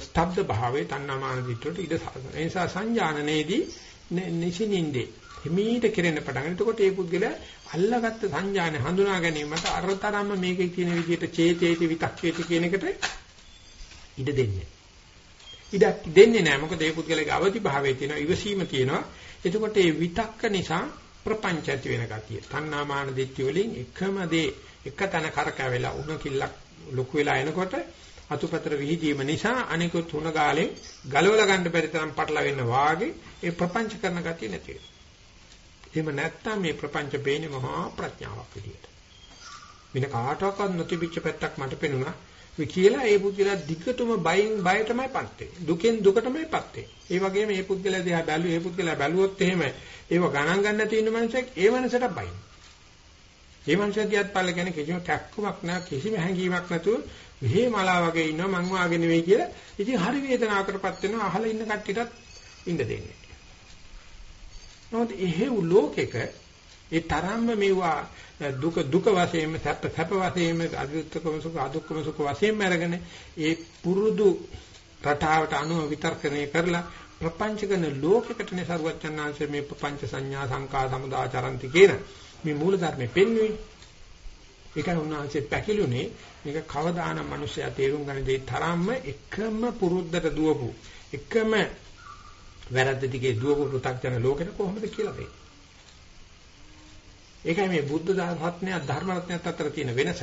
ස්තබ්ද භාවයේ තණ්හාමාන දිට්ඨියට ඉඩ සාසන. ඒ නිසා සංජානනයේදී නිසිනින්දේ හිමීට කෙරෙන්න පටන් ගන්න. එතකොට මේ පුද්ගලයා අල්ලගත්ත සංඥානේ හඳුනා ගැනීමට අරතරම්ම මේකේ කියන විදිහට චේතේති විතක්කේති කියන එකට ඉඩ දෙන්නේ. ඉඩ දෙන්නේ නැහැ. මොකද මේ පුද්ගලයාගේ අවදි භාවයේ තියෙන ඉවසීම තියෙනවා. එතකොට මේ විතක්ක නිසා ප්‍රපංච ඇති වෙන ගතිය. තණ්හාමාන දිට්ඨිය වලින් එකම දේ එක තැන කරකැවෙලා උණ කිල්ලක් ලොකු වෙලා එනකොට අතුපතර විහිදීම නිසා අනිකුත් උණ ගාලෙන් ගලවලා ගන්න බැරි තරම් පටලවෙන්න වාගේ ඒ ප්‍රපංච කරන ගතිය නැති වෙනවා. එහෙම නැත්නම් මේ ප්‍රපංච පේන්නේ මහා ප්‍රඥාවක් විදියට. වෙන කාටවත් නොතිබිච්ච පැත්තක් මට පෙනුණා. මේ කියලා ඒ පුද්ගලයා දිගටම බයෙන් බය තමයිපත් වෙන්නේ. දුකෙන් දුකටමයිපත් වෙන්නේ. ඒ වගේම මේ පුද්ගලයා දිහා බැලුවේ මේ පුද්ගලයා බැලුවොත් එහෙම ඒව ගණන් ගන්න නැති ඉන්න මනුස්සයෙක් ඒ මනුස්සයට බයින්. ඒ මනුස්සයා දිහාත් පල්ල කියන්නේ කිසිම කැක්කමක් නැහැ කිසිම හැඟීමක් නැතුව මෙහෙ මලා වගේ ඉන්නවා මං වාගේ නෙවෙයි කියලා. ඉතින් හරි වේදනාවකටපත් වෙනවා අහලා ඉන්න කට්ටියටත් ඉන්න දෙන්නේ. නමුත් එහෙව් ලෝකෙක ඒ තරම්ම මේවා දුක දුක වශයෙන් සැප සැප වශයෙන් අදුක්කම සුඛ අදුක්කම සුඛ වශයෙන් අරගෙන ඒ පුරුදු රටාවට අනුව විතර්කණය කරලා ප්‍රපංච කරන ලෝකයකට නසරුවචනාංශයේ මේ ප්‍රපංච සංඥා සංකා සමුදාචරಂತಿ කියන මේ මූල ධර්මෙ පෙන්වුවේ. ඒකයි උන්වහන්සේ පැකිලුනේ මේක කවදානම් මිනිස්සයා තේරුම් ගන්න දෙයි තරම්ම එකම පුරුද්දට දුවපු එකම වැරද්ද දිගේ දුවපු පෘථග්ජන ලෝකෙට කොහොමද කියලා දෙන්නේ. ඒකයි මේ බුද්ධ රත්නය ධර්ම රත්නයත් අතර තියෙන වෙනස.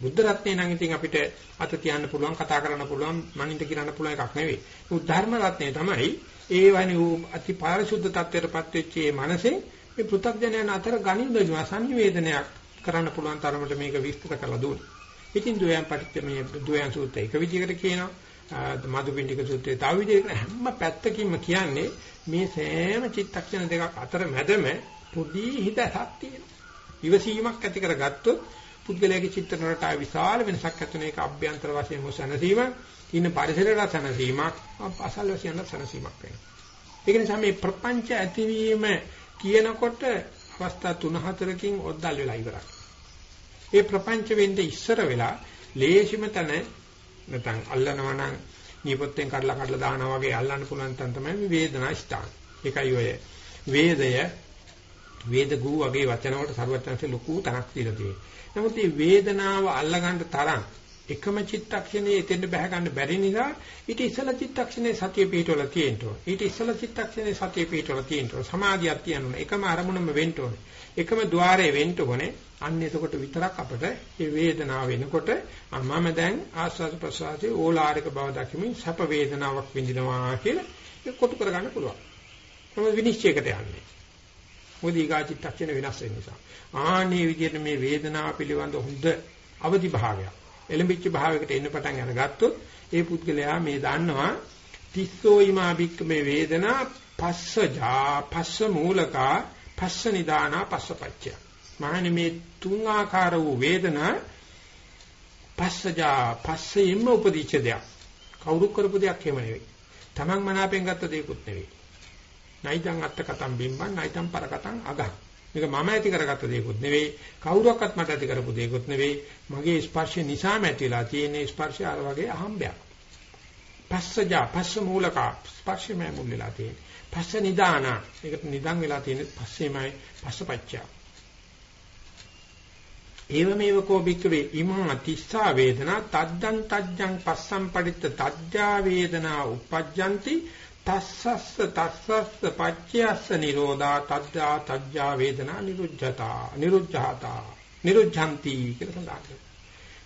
බුද්ධ රත්නේ නම් ඉතින් අපිට අත තියන්න පුළුවන් කතා කරන්න පුළුවන් මනින්ට කියන්න පුළුවන් එකක් නෙවෙයි. උත් ධර්ම රත්නේ තමයි ඒ වනි වූ අති පාරිශුද්ධ තත්ත්වයටපත් වෙච්ච මේ මනසේ මේ පෘථග්ජනයන් අතර ගණිත සංනිවේදනයක් කරන්න පුළුවන් තරමට මේක විස්තර කරලා දුන්නා. ඉතින් දුයන් පටිච්ච මේ දුයන් සූත්‍රය එක විදිහකට කියනවා. මදුපිණ්ඩික සූත්‍රයේ තව විදිහකට හැම පැත්තකින්ම කියන්නේ මේ සෑම චිත්තක්ෂණ දෙකක් අතර මැදම පොඩි හිතක් තියෙනවා. ඉවසීමක් ඇති කරගත්තොත් පුද්ගලයාගේ චිත්ත නරටාව විශාල වෙනසක් ඇති වෙන එක අභ්‍යන්තර වශයෙන් මොසනසීම ඉන්න පරිසරයට සනසීමක් අසල් වශයෙන් සනසීමක් වෙනවා. ඒක නිසා මේ ප්‍රපංච ඇතිවීම කියනකොට අවස්ථා 3-4කින් ඔද්දල් වෙලා ඉවරයි. ඒ ප්‍රපංච වෙන්නේ ඉස්සර වෙලා ලේසිම තැන නැත්නම් අල්ලනවා නම් නියපොත්තෙන් කඩලා කඩලා දානවා වගේ අල්ලන්න පුළුවන් තැන තමයි මේ වේදනා ස්ථාන. ඒකයි ඔය වේදය වේද ගු වගේ වචන වලට සරුවත්‍යංශේ ලොකු තනක් දීලා තියෙන්නේ. නමුත් මේ වේදනාව අල්ලගන්න තරම් එකම චිත්තක්ෂණයේ එතෙන්ට බහ ගන්න බැරි නිසා ඊට ඉස්සල චිත්තක්ෂණයේ සතිය පිටවල තියෙන්න ඕන. ඊට ඉස්සල චිත්තක්ෂණයේ සතිය පිටවල තියෙන්න ඕන. සමාධියක් තියෙන්න ඕන. එකම අරමුණම වෙන්න ඕනේ. එකම ద్వාරයේ වෙන්න ඕනේ. අන්න එතකොට විතරක් අපිට මේ වේදනාව වෙනකොට මම දැන් ආස්වාද ප්‍රසආසයේ ඕලාරික බව දකිමින් සැප වේදනාවක් විඳිනවා කියලා ඒක කොටු කරගන්න පුළුවන්. කොහොමද විනිශ්චයකට යන්නේ? මොකද ඊගාචිත්තක්ෂණ වෙනස් වෙන නිසා. ආන්නේ විදිහට මේ වේදනාව පිළිබඳ හොඳ අවදි භාවයක්. එලඹිච්ච භාවයකට එන්න පටන් අරගත්තොත් ඒ පුද්ගලයා මේ දන්නවා තිස්සෝ ීමා බික්ක මේ වේදනා පස්සජා පස්ස මූලකා පස්ස නිදානා පස්සපච්චය. මහණනි මේ තුන් ආකාර වූ වේදනා පස්සජා පස්සෙින්ම උපදිච්ච දෙයක්. කවුරු කරපු දෙයක් එහෙම නෙවෙයි. Taman මනාපෙන් ගත්ත දෙයක්ුත් නෙවෙයි. නයිතං අත්ත කතම් බිම්බන් නයිතං පරකටං අගං. මේක මම ඇති කරගත්ත දෙයක්ුත් නෙවෙයි. කවුරක්වත් මට ඇති කරපු දෙයක්ුත් නෙවෙයි. මගේ ස්පර්ශය නිසාම ඇතිලා තියෙන ස්පර්ශය අර වගේ අහම්බයක්. පස්සජා පස්ස මූලක ස්පර්ශමය මුල් වෙලා තියෙන්නේ. පස්ස නිදාන. ඒකට නිදන් වෙලා තියෙන්නේ පස්සෙමයි පස්සපච්චා. ඒවමේව කෝ භික්කවේ ඉමා තිස්සා වේදනා තද්දං තජ්ජං පස්සම් පරිත්ත තජ්ජා වේදනා උපජ්ජಂತಿ තස්සස්ස තස්සස්ස පච්චයස්ස නිරෝධා තද්දා තජ්ජා වේදනා නිරුද්ධතා නිරුද්ධාතා නිරුද්ධಂತಿ කියලා සඳහන්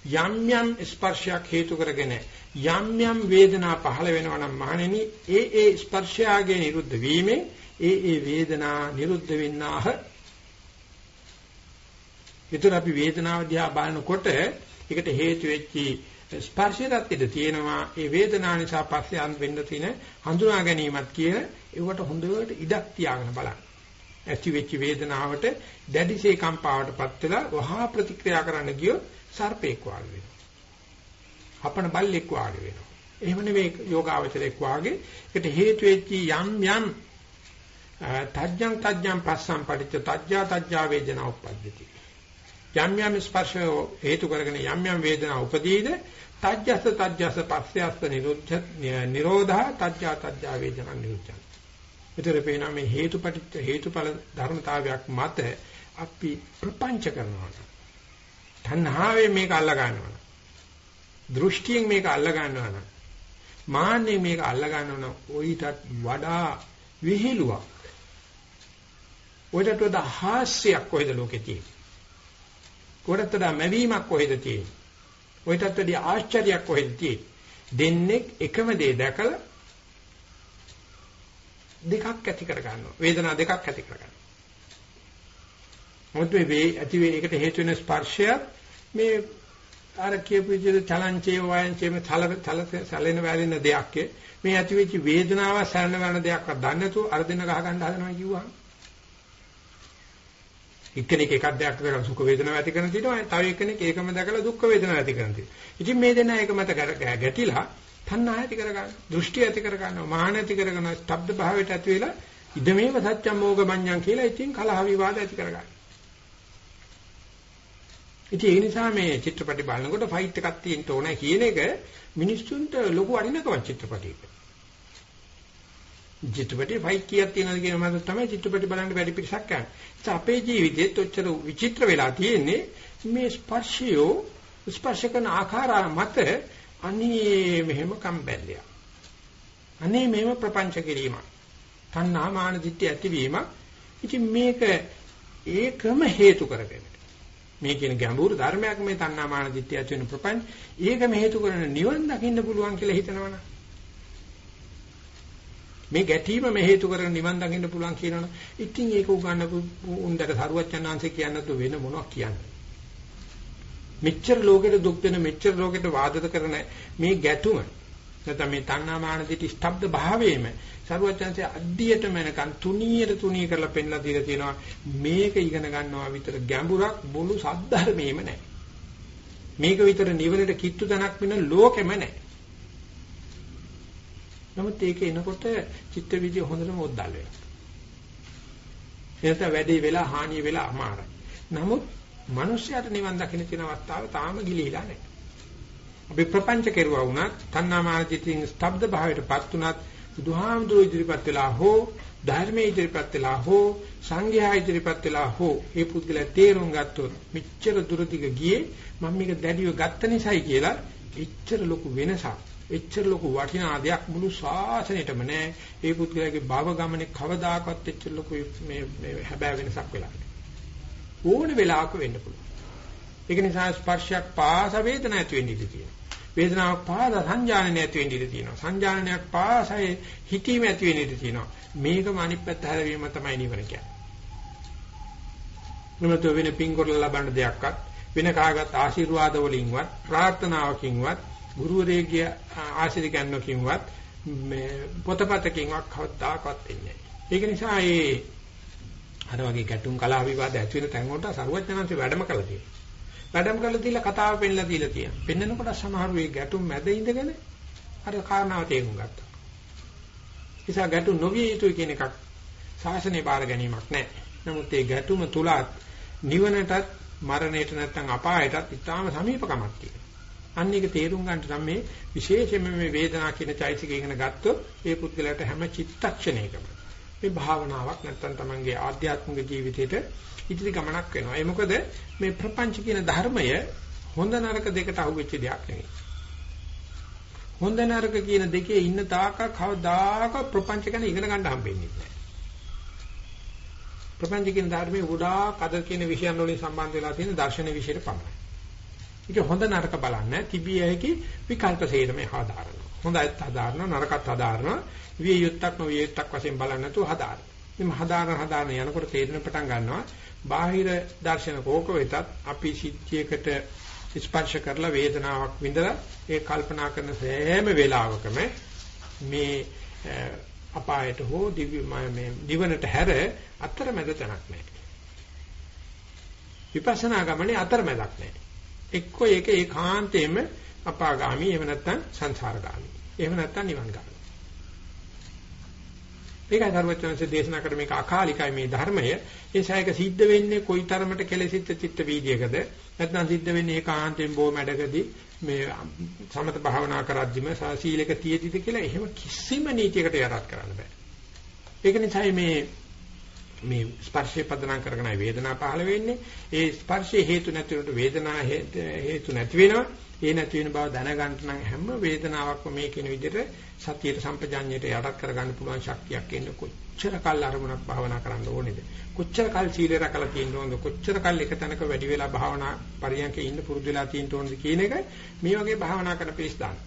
යම් යම් ස්පර්ශයක් හේතු කරගෙන යම් යම් වේදනා පහළ වෙනවා නම් මහණෙනි ඒ ඒ ස්පර්ශයාගේ නිරුද්ධ වීමෙන් ඒ ඒ වේදනා නිරුද්ධ වෙන්නාහ ඒතර අපි වේදනාව දිහා බලනකොට ඒකට හේතු වෙච්චි ස්පර්ශයත් ඉඳ තියෙනවා ඒ වේදනාව නිසා පස්සේ අන් වෙන්න තියෙන හඳුනා ගැනීමත් කියන ඒවට හොඳට ඉඩක් තියාගෙන බලන්න. ඇති වෙච්ච වේදනාවට දැඩිසේ කම්පාවටපත් වෙලා වහා ප්‍රතික්‍රියා කරන්න ගියොත් සර්පෙක් වාගේ වෙනවා. අපන බල්ලෙක් වාගේ වෙනවා. එහෙම නෙවෙයි යෝගාවචරයක් වාගේ ඒකට හේතු වෙච්චි යම් යම් තජ්ජං තජ්ජං පස්සම් පටිච්ච තජ්ජා තජ්ජා වේදනා උප්පද්දති. යම් යම් ස්පර්ශ හේතු කරගෙන යම් යම් වේදනා උපදීද තජ්ජස තජ්ජස පස්සයස්ස නිරුද්ධ නිරෝධා තජ්ජා තජ්ජා වේදනා නිරුද්ධං. විතර පේනවා මේ හේතුපටිච්ච හේතුඵල ධර්මතාවයක් මත අපි ප්‍රපංච කරනවා. තණ්හාවෙන් මේක අල්ල ගන්නවා නම් දෘෂ්ටියෙන් මේක අල්ල ගන්නවා නම් මාන්නෙන් මේක අල්ල ගන්නවා නම් ඔයිටත් වඩා විහිළුවක්. ඔයිටත් වඩා හාස්‍යයක් කොහෙද ලෝකේ තියෙන්නේ. කොහෙටත් වඩා මැවීමක් කොහෙද තියෙන්නේ. ඔයිටත් වැඩි ආශ්චර්යයක් කොහෙද තියෙන්නේ. දෙන්නේ එකම දේ දැකලා දෙකක් ඇති කර ගන්නවා. වේදනා දෙකක් ඇති කර ගන්නවා. මොකද මේ ඇති වෙන එකට හේතු වෙන ස්පර්ශයත් මේ අර කියපු විදිහට චලංචේ වයන්චේ මේ තල තල සැලෙන වැලෙන දෙයක් මේ ඇති වෙච්ච වේදනාව සැලෙන වෙන දෙයක්වත් දන්නේ නැතුව අර දෙන්න ගහ ගන්න හදනවා කිව්වහම එක්කෙනෙක් එකක් දෙයක් කරලා සුඛ වේදනාව ඇති කරන තියෙනවා තව එක්කෙනෙක් ඒකම දැකලා දුක්ඛ වේදනාව ඇති කරන තියෙනවා. ඉතින් මේ දෙන්නා එක මත ගැටිලා තණ්හා ඇති කරගන්න, දෘෂ්ටි ඇති කරගන්නවා, මාන ඇති කරගන්නවා, ස්තබ්ද භාවයට ඇති වෙලා ඉදමේව සත්‍යම් මෝග මඤ්ඤං කියලා ඉතින් කලහ විවාද ඇති කරගන්න. ඉතින් ඒ නිසා මේ චිත්‍රපටි බලනකොට ෆයිට් එකක් තියෙන්න ඕන කියන එක මිනිස්සුන්ට ලොකු වටිනකමක් චිත්‍රපටියක. චිත්‍රපටි ෆයිට් කීයක් තියෙනවද කියන මත තමයි චිත්‍රපටි බලන්න වැඩි පිරිසක් යන්නේ. ඒ අපේ ජීවිතේත් ඔච්චර විචිත්‍ර වෙලා තියෙන්නේ මේ ස්පර්ශය ස්පර්ශ කරන ආකාර මත අනේ මෙහෙම කම්බැල්ලයක්. අනේ මෙහෙම ප්‍රපංච කිරීමක්. තණ්හා මාන දිට්ඨිය ඇතිවීමක්. ඉතින් මේක ඒකම හේතු කරගෙන මේ කියන ගැඹුරු ධර්මයක් මේ තණ්හා මාන දිට්ඨිය ඇති වෙන ප්‍රපංච ඒකම හේතු කරන නිවන් දකින්න පුළුවන් කියලා හිතනවනේ මේ ගැටීම මේ හේතු කරගෙන නිවන් දකින්න පුළුවන් කියනවනේ. ඉතින් ඒක උගන්නපු උන්දර සරුවච්චන්හන්සේ කියන්නත් වෙන මොනවක් කියන්නේ. මෙච්චර ලෝකෙට දුක් දෙන මෙච්චර ලෝකෙට වාදත කරන මේ ගැටුම නැත්නම් මේ තණ්හාමාන දිටි ස්තබ්ද භාවයේම සරුවච්චන්සේ අඩියටම එනකන් තුනියට තුනිය කරලා පෙන්නලා දීලා තියෙනවා මේක ඉගෙන ගන්නවා විතර ගැඹුරක් මුළු සද්ධර්මයේම නැහැ. මේක විතර නිවනට කිට්ටු තැනක් වෙන ලෝකෙම නැහැ. නමුත් ඒක එනකොට චිත්ත විදිය හොඳටම ඔද්දල් වෙනවා. එනත වැඩි වෙලා හානිය වෙලා අමාරුයි. නමුත් මිනිස්යාට නිවන් දකින්න තියෙන අවස්ථාව තාම ගිලිහිලා නැහැ. අපි ප්‍රපංච කෙරුවා වුණත් තණ්හාමාන චිතින් ස්තබ්ද භාවයටපත් උනත් බුදුහාමුදුරු ඉදිරිපත් වෙලා හෝ ධර්මයේ ඉදිරිපත් වෙලා හෝ සංඝයා ඉදිරිපත් වෙලා හෝ ඒ පුද්ගලයා තේරුම් ගත්තොත් මෙච්චර දුරදිග ගියේ මම මේක දැඩිව ගත්ත නිසායි කියලා එච්චර ලොකු වෙනසක් එච්චර ලොකු වටිනා දෙයක් මුළු ශාසනයටම නෑ. ඒ පුද්ගලයාගේ භව ගමනේ කවදාකවත් එච්චර ලොකු මේ මේ හැබෑ වෙනසක් වෙලා ඕන වෙලාවක වෙන්න පුළුවන්. ඒක නිසා ස්පර්ශයක් පාස වේදනාවක් ඇති වෙන්න ඉඩ තියෙනවා. වේදනාවක් පාස සංජානනය ඇති වෙන්න ඉඩ තියෙනවා සංජානනයක් පාසයි හිතීම ඇති වෙන්න ඉඩ තියෙනවා මේකම අනිත් පැත්ත හැරවීම තමයි නිවන කියන්නේ. මෙමෙතෝ වෙන පිංගොල්ල ලබන්න දෙයක්වත් වෙන කාගත් ආශිර්වාද වලින්වත් ප්‍රාර්ථනාවකින්වත් ගුරුවරයෙක්ගේ ආශිර්වාදකින්වත් මේ පොතපතකින්වත් කවදාකවත් වෙන්නේ නැහැ. ඒක නිසා මේ අර වගේ ගැටුම් කලාව විවාද ඇති වෙන තැන් වලට සරුවඥාන්සේ වැඩම කළා තියෙනවා. වැඩම කළා තියලා කතාව පෙන්නලා දීලා තියෙනවා. පෙන්නකොට සමහර වෙයි ගැටුම් මැද ඉඳගෙන අර කාරණාව තේරුම් ගත්තා. නිසා ගැටුම් නොවිය යුතුයි කියන එකක් ශාසනය බාර ගැනීමක් නැහැ. නමුත් ඒ ගැටුම තුලත් නිවනටත් මරණයට නැත්නම් අපායටත් ඉතාම සමීපකමක් තියෙනවා. අන්න ඒක තේරුම් ගන්නට නම් මේ විශේෂයෙන්ම මේ වේදනා කියන චෛතසික ඉගෙන ගත්තොත් ඒ පුද්ගලයාට හැම චිත්තක්ෂණයකම මේ භාවනාවක් නැත්නම් තමන්ගේ ආධ්‍යාත්මික ජීවිතේට ඉදිරි ගමනක් වෙනවා. ඒ මොකද මේ ප්‍රපංච කියන ධර්මය හොඳ නරක දෙකට අහුවෙච්ච දෙයක් නෙවෙයි. හොඳ නරක කියන දෙකේ ඉන්න තාක කවදාක ප්‍රපංච ගැන ඉගෙන ගන්න හම්බෙන්නේ නැහැ. ප්‍රපංච කියන ධර්මයේ ගොඩාක් අද කියන විෂයන් වලින් සම්බන්ධ වෙලා තියෙන දර්ශන විෂයට පමණයි. ඒක හොඳ නරක බලන්නේ තිබිය හැකි විකල්ප සේරමේ හදාරන. හොඳයිත් හදාරන නරකත් හදාරන විය යුත්තක් නොවිය යුත්තක් වශයෙන් බලන්නේ නැතුව හදාරන. මේ හදාරන හදාරන යනකොට තේරෙන පටන් ගන්නවා බාහිර දර්ශන කෝක වෙතත් අපි සිද්ධියකට ස්පර්ශ කරලා වේදනාවක් විඳලා ඒ කල්පනා කරන සෑම වෙලාවකම මේ අපායට හෝ දිව්‍ය මේ දිවනට හැර අතරමැද තැනක් නැහැ. විපස්සනා ගමනේ අතරමැදක් නැහැ. එක්ක ඒක ඒකාන්තයෙන්ම අපාගාමි එහෙම නැත්නම් සංසාරගාමි. එහෙම නැත්නම් නිවන් ගාමි. මේකයි සර්වඥාන්සේ දේශනා කර මේක අකාලිකයි මේ ධර්මය. ඒ සායක සිද්ධ වෙන්නේ කොයි තරමට කෙලෙසිත චිත්ත වීදියකද නැත්නම් සිද්ධ වෙන්නේ ඒකාන්තයෙන් බො මැඩකදී මේ සමත භාවනා කරද්දිම සීලක තියෙදිද කියලා එහෙම කිසිම නීතියකට යටත් කරන්න බෑ. ඒක නිසා මේ මේ ස්පර්ශය පදනම් කරගෙන වේදනාව පහළ වෙන්නේ. ඒ ස්පර්ශයේ හේතු නැති වුණොත් වේදනාව හේතු නැති වෙනවා. ඒ නැති වෙන බව දැනගන්න නම් හැම වේදනාවක්ම මේ කියන විදිහට සතියේ සම්පජාඤ්ඤයට යටත් කරගන්න පුළුවන් ශක්තියක් එන්න කොච්චර කල් අරමුණක් භාවනා කරන්න ඕනේද කොච්චර කල් සීලය රැකලා තියෙන්න ඕනද කොච්චර කල් එක තැනක වැඩි වෙලා භාවනා පරියන්කේ ඉන්න පුරුදු වෙලා තියෙන්න ඕනද කියන එක මේ වගේ භාවනා කරන පිළිස් දාන්න.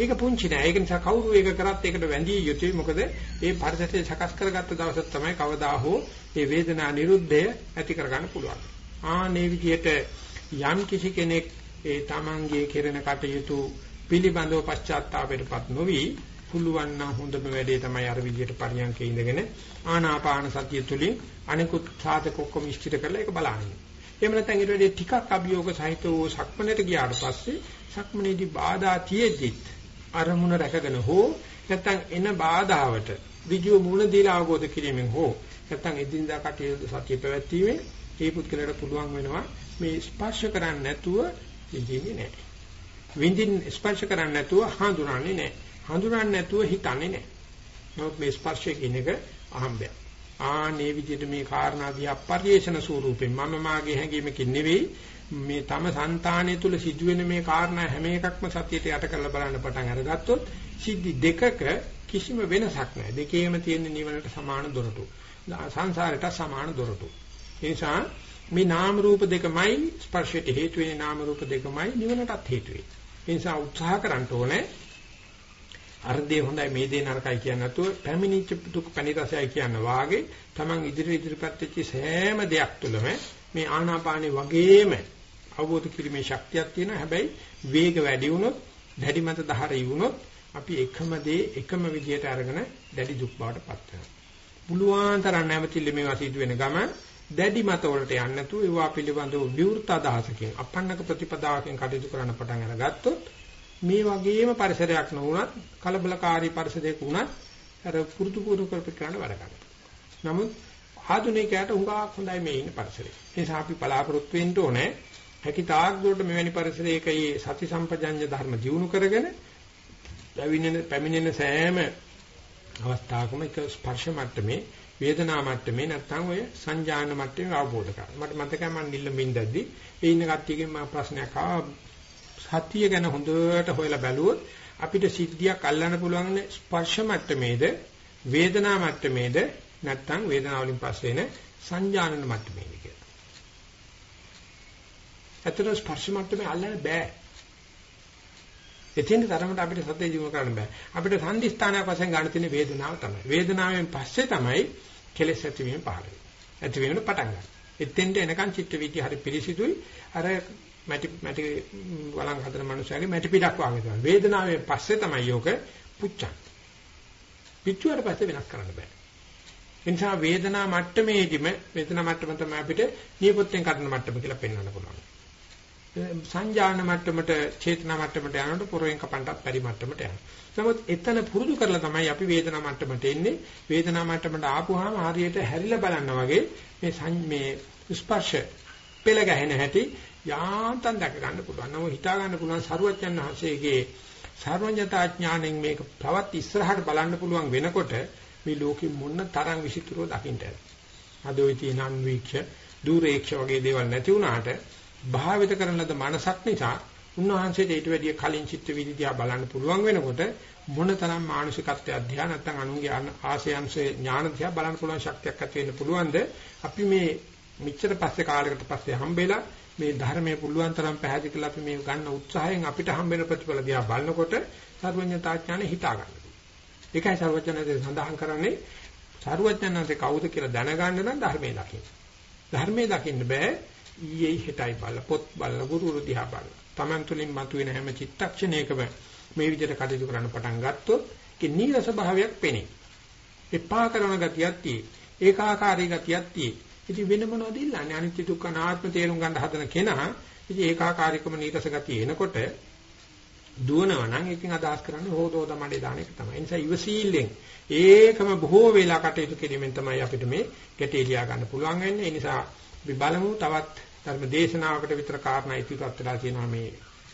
ඒක පුංචි නෑ. ඒක නිසා කවුරු ඒක කරත් ඒකට වැඳිය යුතුයි. මොකද ඒ පරිසරය සකස් කරගත්ත දවසක් තමයි කවදා හෝ මේ වේදනා නිරුද්ධය ඇති කරගන්න පුළුවන්. ආනේ විදිහට යම් කිසි කෙනෙක් ඒ තමන්ගේ කෙරෙන කටයුතු පිළිබඳව පශ්චාත්තාපයටපත් නොවි පුළුවන් නම් හොඳම වැඩේ තමයි අර විදිහට පරියන්කේ ඉඳගෙන ආනාපාන සතිය තුලින් අනිකුත් සාධක ඔක්කොම ඉස්තිර කරලා ඒක බලන්නේ. එහෙම නැත්නම් ඊට වැඩි ටිකක් අභියෝග සහිතව සක්මනට ගියාට පස්සේ සක්මනේදී බාධා තියෙද්දි අරමුණ රැකගෙන හෝ නැත්නම් එන බාධාවට විජු මුණ දීලා අවබෝධ කිරීමෙන් හෝ නැත්නම් එදිනදා කටයුතු සතිය පැවැත්වීමෙන් ඒ පුද්ගලයාට පුළුවන් වෙනවා මේ ස්පර්ශ කරන්නේ නැතුව විඳින්නේ නැහැ. විඳින් ස්පර්ශ කරන්නේ නැතුව හඳුනන්නේ නැහැ. හඳුනන්නේ නැතුව හිතන්නේ නැහැ. නමුත් මේ ස්පර්ශය කියන එක අහම්බයක්. ආනේ විදිහට මේ කාරණා දිහා පරිේශන ස්වරූපෙන් මම මාගේ හැඟීමකින් නෙවෙයි මේ තම సంతානය තුල සිදුවෙන මේ කාරණා හැම එකක්ම සතියට යට කරලා බලන්න පටන් අරගත්තොත් සිද්ධි දෙකක කිසිම වෙනසක් නැහැ. දෙකේම තියෙන නිවනට සමාන දොරටු. සංසාරයට සමාන දොරටු. ඒ නිසා මේ නාම රූප දෙකමයි ස්පර්ශයට හේතු වෙන්නේ නාම රූප දෙකමයි නිවනටත් හේතු වෙන්නේ. ඒ නිසා උත්සාහ කරන්න ඕනේ අර දේ හොඳයි මේ දේ නරකයි කියන්නේ නැතුව පැමිණිච්ච දුක් පැණි රසයයි කියන වාගේ Taman ඉදිරි ඉදිරිපත් වෙච්ච සෑම දෙයක් තුළම මේ ආනාපානේ වගේම අවබෝධ කිරීමේ ශක්තියක් තියෙනවා. හැබැයි වේග වැඩි වුණොත්, දැඩි මත දහරි වුණොත් අපි එකම දේ එකම විදියට අරගෙන දැඩි දුක් බවට පත් වෙනවා. පුළුවන් තරම් නැවතිල්ල මේවා සිදු වෙන ගම දැඩි මත වලට යන්නේ නැතුව ඒවා පිළිබඳව විවෘත අදහසකින් අපන්නක ප්‍රතිපදාවකින් කටයුතු කරන්න පටන් අරගත්තොත් මේ වගේම පරිසරයක් නොවුනත් කලබලකාරී පරිසරයක වුණත් අර පුරුදු පුරුදු කරපිට කරන්න වැඩ කරනවා. නමුත් ආධුනිකයට උඟාක් හොඳයි මේ ඉන්න පරිසරය. ඒ නිසා අපි බලාපොරොත්තු වෙන්න ඕනේ හැකි තාක් දුරට මෙවැනි පරිසරයක මේ සති සම්පජඤ්ඤ ධර්ම ජීවුණු කරගෙන පැමිණෙන පැමිණෙන සෑම අවස්ථාවකම එක ස්පර්ශ මට්ටමේ වේදනා මට්ටමේ නැත්නම් ඔය සංජාන මට්ටමේ අවබෝධ කරගන්න. මට මතකයි මම නිල්ලමින් දැද්දි ඒ ඉන්න කට්ටියගෙන් මම ප්‍රශ්නයක් ආවා සතිය ගැන හොඳට හොයලා බැලුවොත් අපිට සිද්ධියක් අල්ලන්න පුළුවන් ස්පර්ශ මට්ටමේද වේදනා මට්ටමේද නැත්නම් වේදනාව වලින් පස්සේ එන සංජානන මට්ටමේද කියලා. ඇත්තට ස්පර්ශ මට්ටමේ අල්ලන්න බෑ. එතෙන් තරමට අපිට සත්‍ය ජීව කරන්න බෑ. අපිට සංදිස්ථානයක් වශයෙන් ගන්න තියෙන වේදනාව තමයි. වේදනාවෙන් පස්සේ තමයි කෙලෙස් ඇතිවීම පහළ වෙන්නේ. ඇතිවීමට පටන් ගන්න. එතෙන්ට එනකන් චිත්ත වීති හරි පිළිසිතුයි. අර මැටි මැටි වළං හදන මනුස්සයගේ මැටි පිටක් වගේ තමයි. වේදනාවෙන් පස්සේ තමයි යෝග පුච්චන්. පිච්චුවට පස්සේ වෙනස් කරන්න බෑ. ඒ නිසා වේදනා මට්ටමේදීම වේදනා මට්ටම තමයි අපිට නියපොත්තෙන් කඩන මට්ටම කියලා පෙන්වන්න පුළුවන්. සංජාන මට්ටමට චේතනා මට්ටමට යනකොට පොරෙන් කපන්නත් පරි මට්ටමට යනවා. නමුත් එතන පුරුදු කරලා තමයි අපි වේදනා මට්ටමට එන්නේ. වේදනා මට්ටමට ආපුවාම හරියට හැරිලා බලන්න වගේ මේ මේ ස්පර්ශ පෙළ ගැහෙන හැටි යාන්තම් දැක ගන්න පුළුවන්. නම හිතා ගන්න පුළුවන් සරුවච්චන් වහන්සේගේ සර්වඥතා ඥාණයෙන් මේක තවත් ඉස්සරහට බලන්න පුළුවන් වෙනකොට මේ ලෝකෙ මොන තරම් විචිත්‍රව දකින්නද. අද ওই තියෙන අන්වීක්ෂ, දුරේක්ෂ වගේ දේවල් නැති වුණාට භාවිත කරන ලද මනසක් නිසා උන්වහන්සේට ඊට වැඩිය කලින් චිත්ත විදියා බලන්න පුළුවන් වෙනකොට මොනතරම් මානසිකත්වය අධ්‍යා නැත්නම් අනුන්ගේ ආශයන්සේ ඥාන දිහා බලන්න පුළුවන් ශක්තියක් ඇති වෙන්න පුළුවන්ද අපි මේ මෙච්චර පස්සේ කාලයකට පස්සේ හම්බෙලා මේ ධර්මයේ පුළුවන් තරම් පැහැදිලි කරලා අපි මේ ගන්න උත්සාහයෙන් අපිට හම්බෙන ප්‍රතිඵල දිහා බලනකොට සර්වඥතාඥානෙ හිතා ගන්න. ඒකයි සර්වඥාන්සේ සඳහන් කරන්නේ සර්වඥාන්සේ කවුද කියලා දැනගන්න නම් ධර්මයේ දකින්න. ධර්මයේ දකින්න බෑ ඊයේ හිතයි බල පොත් බල ගුරුුරු දිහා බල. Taman තුලින් මතුවෙන හැම චිත්තක්ෂණයකම මේ විදිහට කටයුතු කරන්න පටන් ගත්තොත් ඒ නීරස භාවයක් පෙනේ. එපා කරන ගතියක් tie. ඒකාකාරී ගතියක් tie. ඉතින් වෙන මොනවද ඉල්ලන්නේ? අනිත්‍ය දුක්ඛ අනාත්ම තේරුම් ගන්න හදන කෙනා ඉතින් ඒකාකාරීකම නීරස ගතිය එනකොට දුවනවා නම් එකකින් අදහස් කරන්නේ හොදෝද මඩේ දාන එක තමයි. ඒ නිසා ඉවසීල්ලෙන් ඒකම බොහෝ වෙලා කටයුතු කිරීමෙන් තමයි අපිට මේ ගැටේ ලියා ගන්න පුළුවන් වෙන්නේ. ඒ නිසා අපි බලමු තවත් ධර්ම දේශනාවකට විතර කාරණා ඉදිරිපත් වෙලා තියෙනවා මේ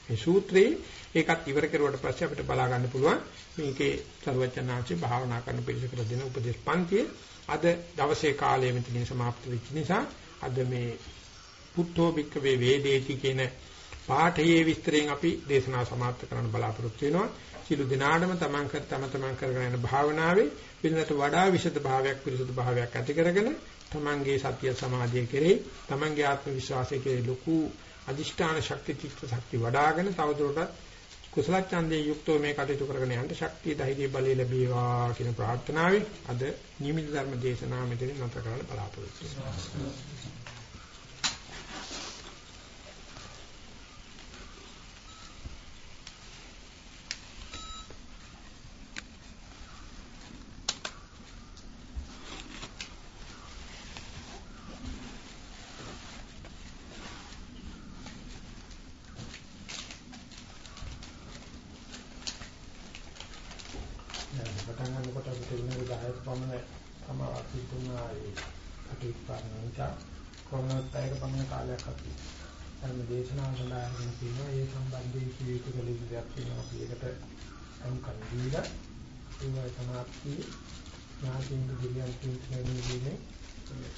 මේ සූත්‍රේ ඒකත් ඉවර කරුවට පස්සේ අපිට බලා ගන්න පුළුවන් මේකේ සරුවචනාංශේ භාවනා කරන පිළිසකර දෙන උපදේශ පන්තියේ අද දවසේ කාලය මෙතනින් સમાપ્ત වෙච්ච නිසා අද මේ පුත්තෝ භික්කවේ වේදේති කියන පාඨයේ විස්තරයෙන් අපි දේශනාව સમાપ્ત කරන්න බලාපොරොත්තු වෙනවා. සිළු දිනාඩම තමන් කර තම තමන් කරගෙන යන භාවනාවේ පිළිවෙලට වඩා විශද භාවයක් පිරිසුදු භාවයක් ඇති කරගෙන තමන්ගේ සතිය සමාධිය කෙරෙහි තමන්ගේ ආත්ම විශ්වාසය කෙරෙහි ලොකු අදිෂ්ඨාන ශක්ති චිත්ත ශක්ති වඩ아가න තවදුරටත් කුසල ඡන්දේ යුක්තව මේ කටයුතු කරගෙන යන්න ශක්තිය ධෛර්ය බලය ලැබේවා කියන ප්‍රාර්ථනාවෙන් අද නිමිති ධර්ම දේශනාව මෙතනින් නැවත කරන්න බලාපොරොත්තු වෙනවා.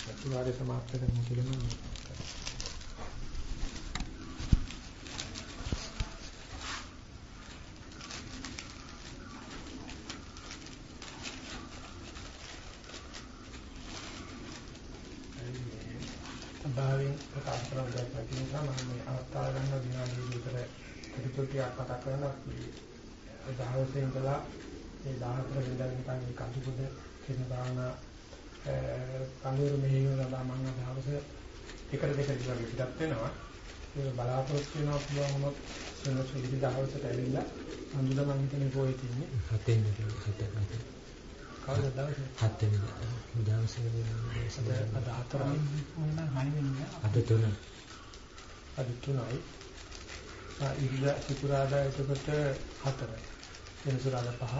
සතිවාරය සමාප්ත කරමු කියලා මම භාවයෙන් ප්‍රකාශ කරන දෙයක් නිසා මම මේ අවස්ථාව ගන්න විනාඩි විතර ප්‍රතිපත්තියක් කතා කරනවා දහවසේ ඉඳලා ඒ 14 වෙනිදා නිකන් මේ කටුපොද කියන භාවනා කඳුරු මෙහෙයවලා මම දවස එකට දෙකට වගේ පිටත් වෙනවා. ඒක බලාපොරොත්තු වෙනවා පුළුවන් වුණොත් සෙනසු ඉදි දවසට ඇවිල්ලා අඳුර මම හිතන්නේ පොයේ තින්නේ. හතෙන් හතෙන් හතෙන්. කවදාද දවසේ? හතෙන් දවසේ අද හතරයි වුණා හයි වෙන්නේ. අද තුන. අද තුනයි. ආ ඉරිදා සිකුරාදා එතකොට හතරයි. වෙනසුරාදා පහ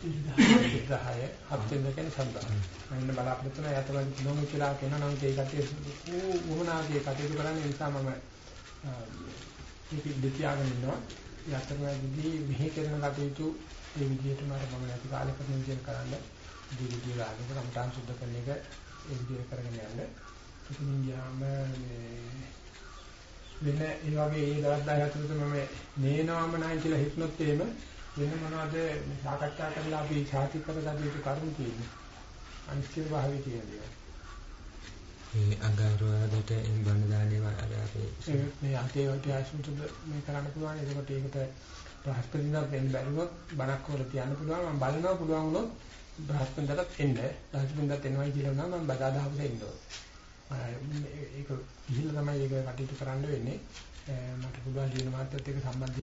10 හත් වෙනද කියන්නේ සම්බන්ධ. මම බලාපොරොත්තු වෙන යතවල කිලෝමීටර් කියලා කියන නම් ඒ කටේ වුණාගේ කටයුතු කරන්නේ නිසා මම මේක දෙතියාගෙන ඉන්නවා. යතරවලදී මෙහි කරන කටයුතු ඒ විදිහටම අර මම නැති කාලෙකට නිදින කරන්න දිවිදිලා අනුක කම්තාන් සුද්ධ කරන එක ඒ විදිහට කරගෙන යන්න. ඉතින් ගියාම මේ වෙන ඒ වගේ ඒ දවස් 10 ඇතුළත මම නේනවම නැහැ කියලා හිතනොත් එහෙම වෙන මොනවද සාකච්ඡා කරලා අපි සාති කරගන්න යුතු කරුණු තියෙන්නේ. අනිශ්චිත භාවයේ තියෙනවා. මේ අඟහරුවාදට එම් බණ දාන්නේ අර අපේ මේ අතේ වටේ ආශුතුද මේ කරන්න පුළුවන්. ඒකට ඒකට බ්‍රහස්පතින්දා වෙන්න බැරිවොත් බණක් වල තියන්න පුළුවන්. මම බලනවා පුළුවන් වුණොත් බ්‍රහස්පතින්දාට එන්න. බ්‍රහස්පතින්දාට එනවයි කියලා නම් මම බදා දහවස එන්න ඕනේ. ඒක ගිහිල්ලා තමයි ඒක කටයුතු කරන්න වෙන්නේ. මට පුළුවන් ජීවන මාත්‍යත් එක්ක සම්බන්ධ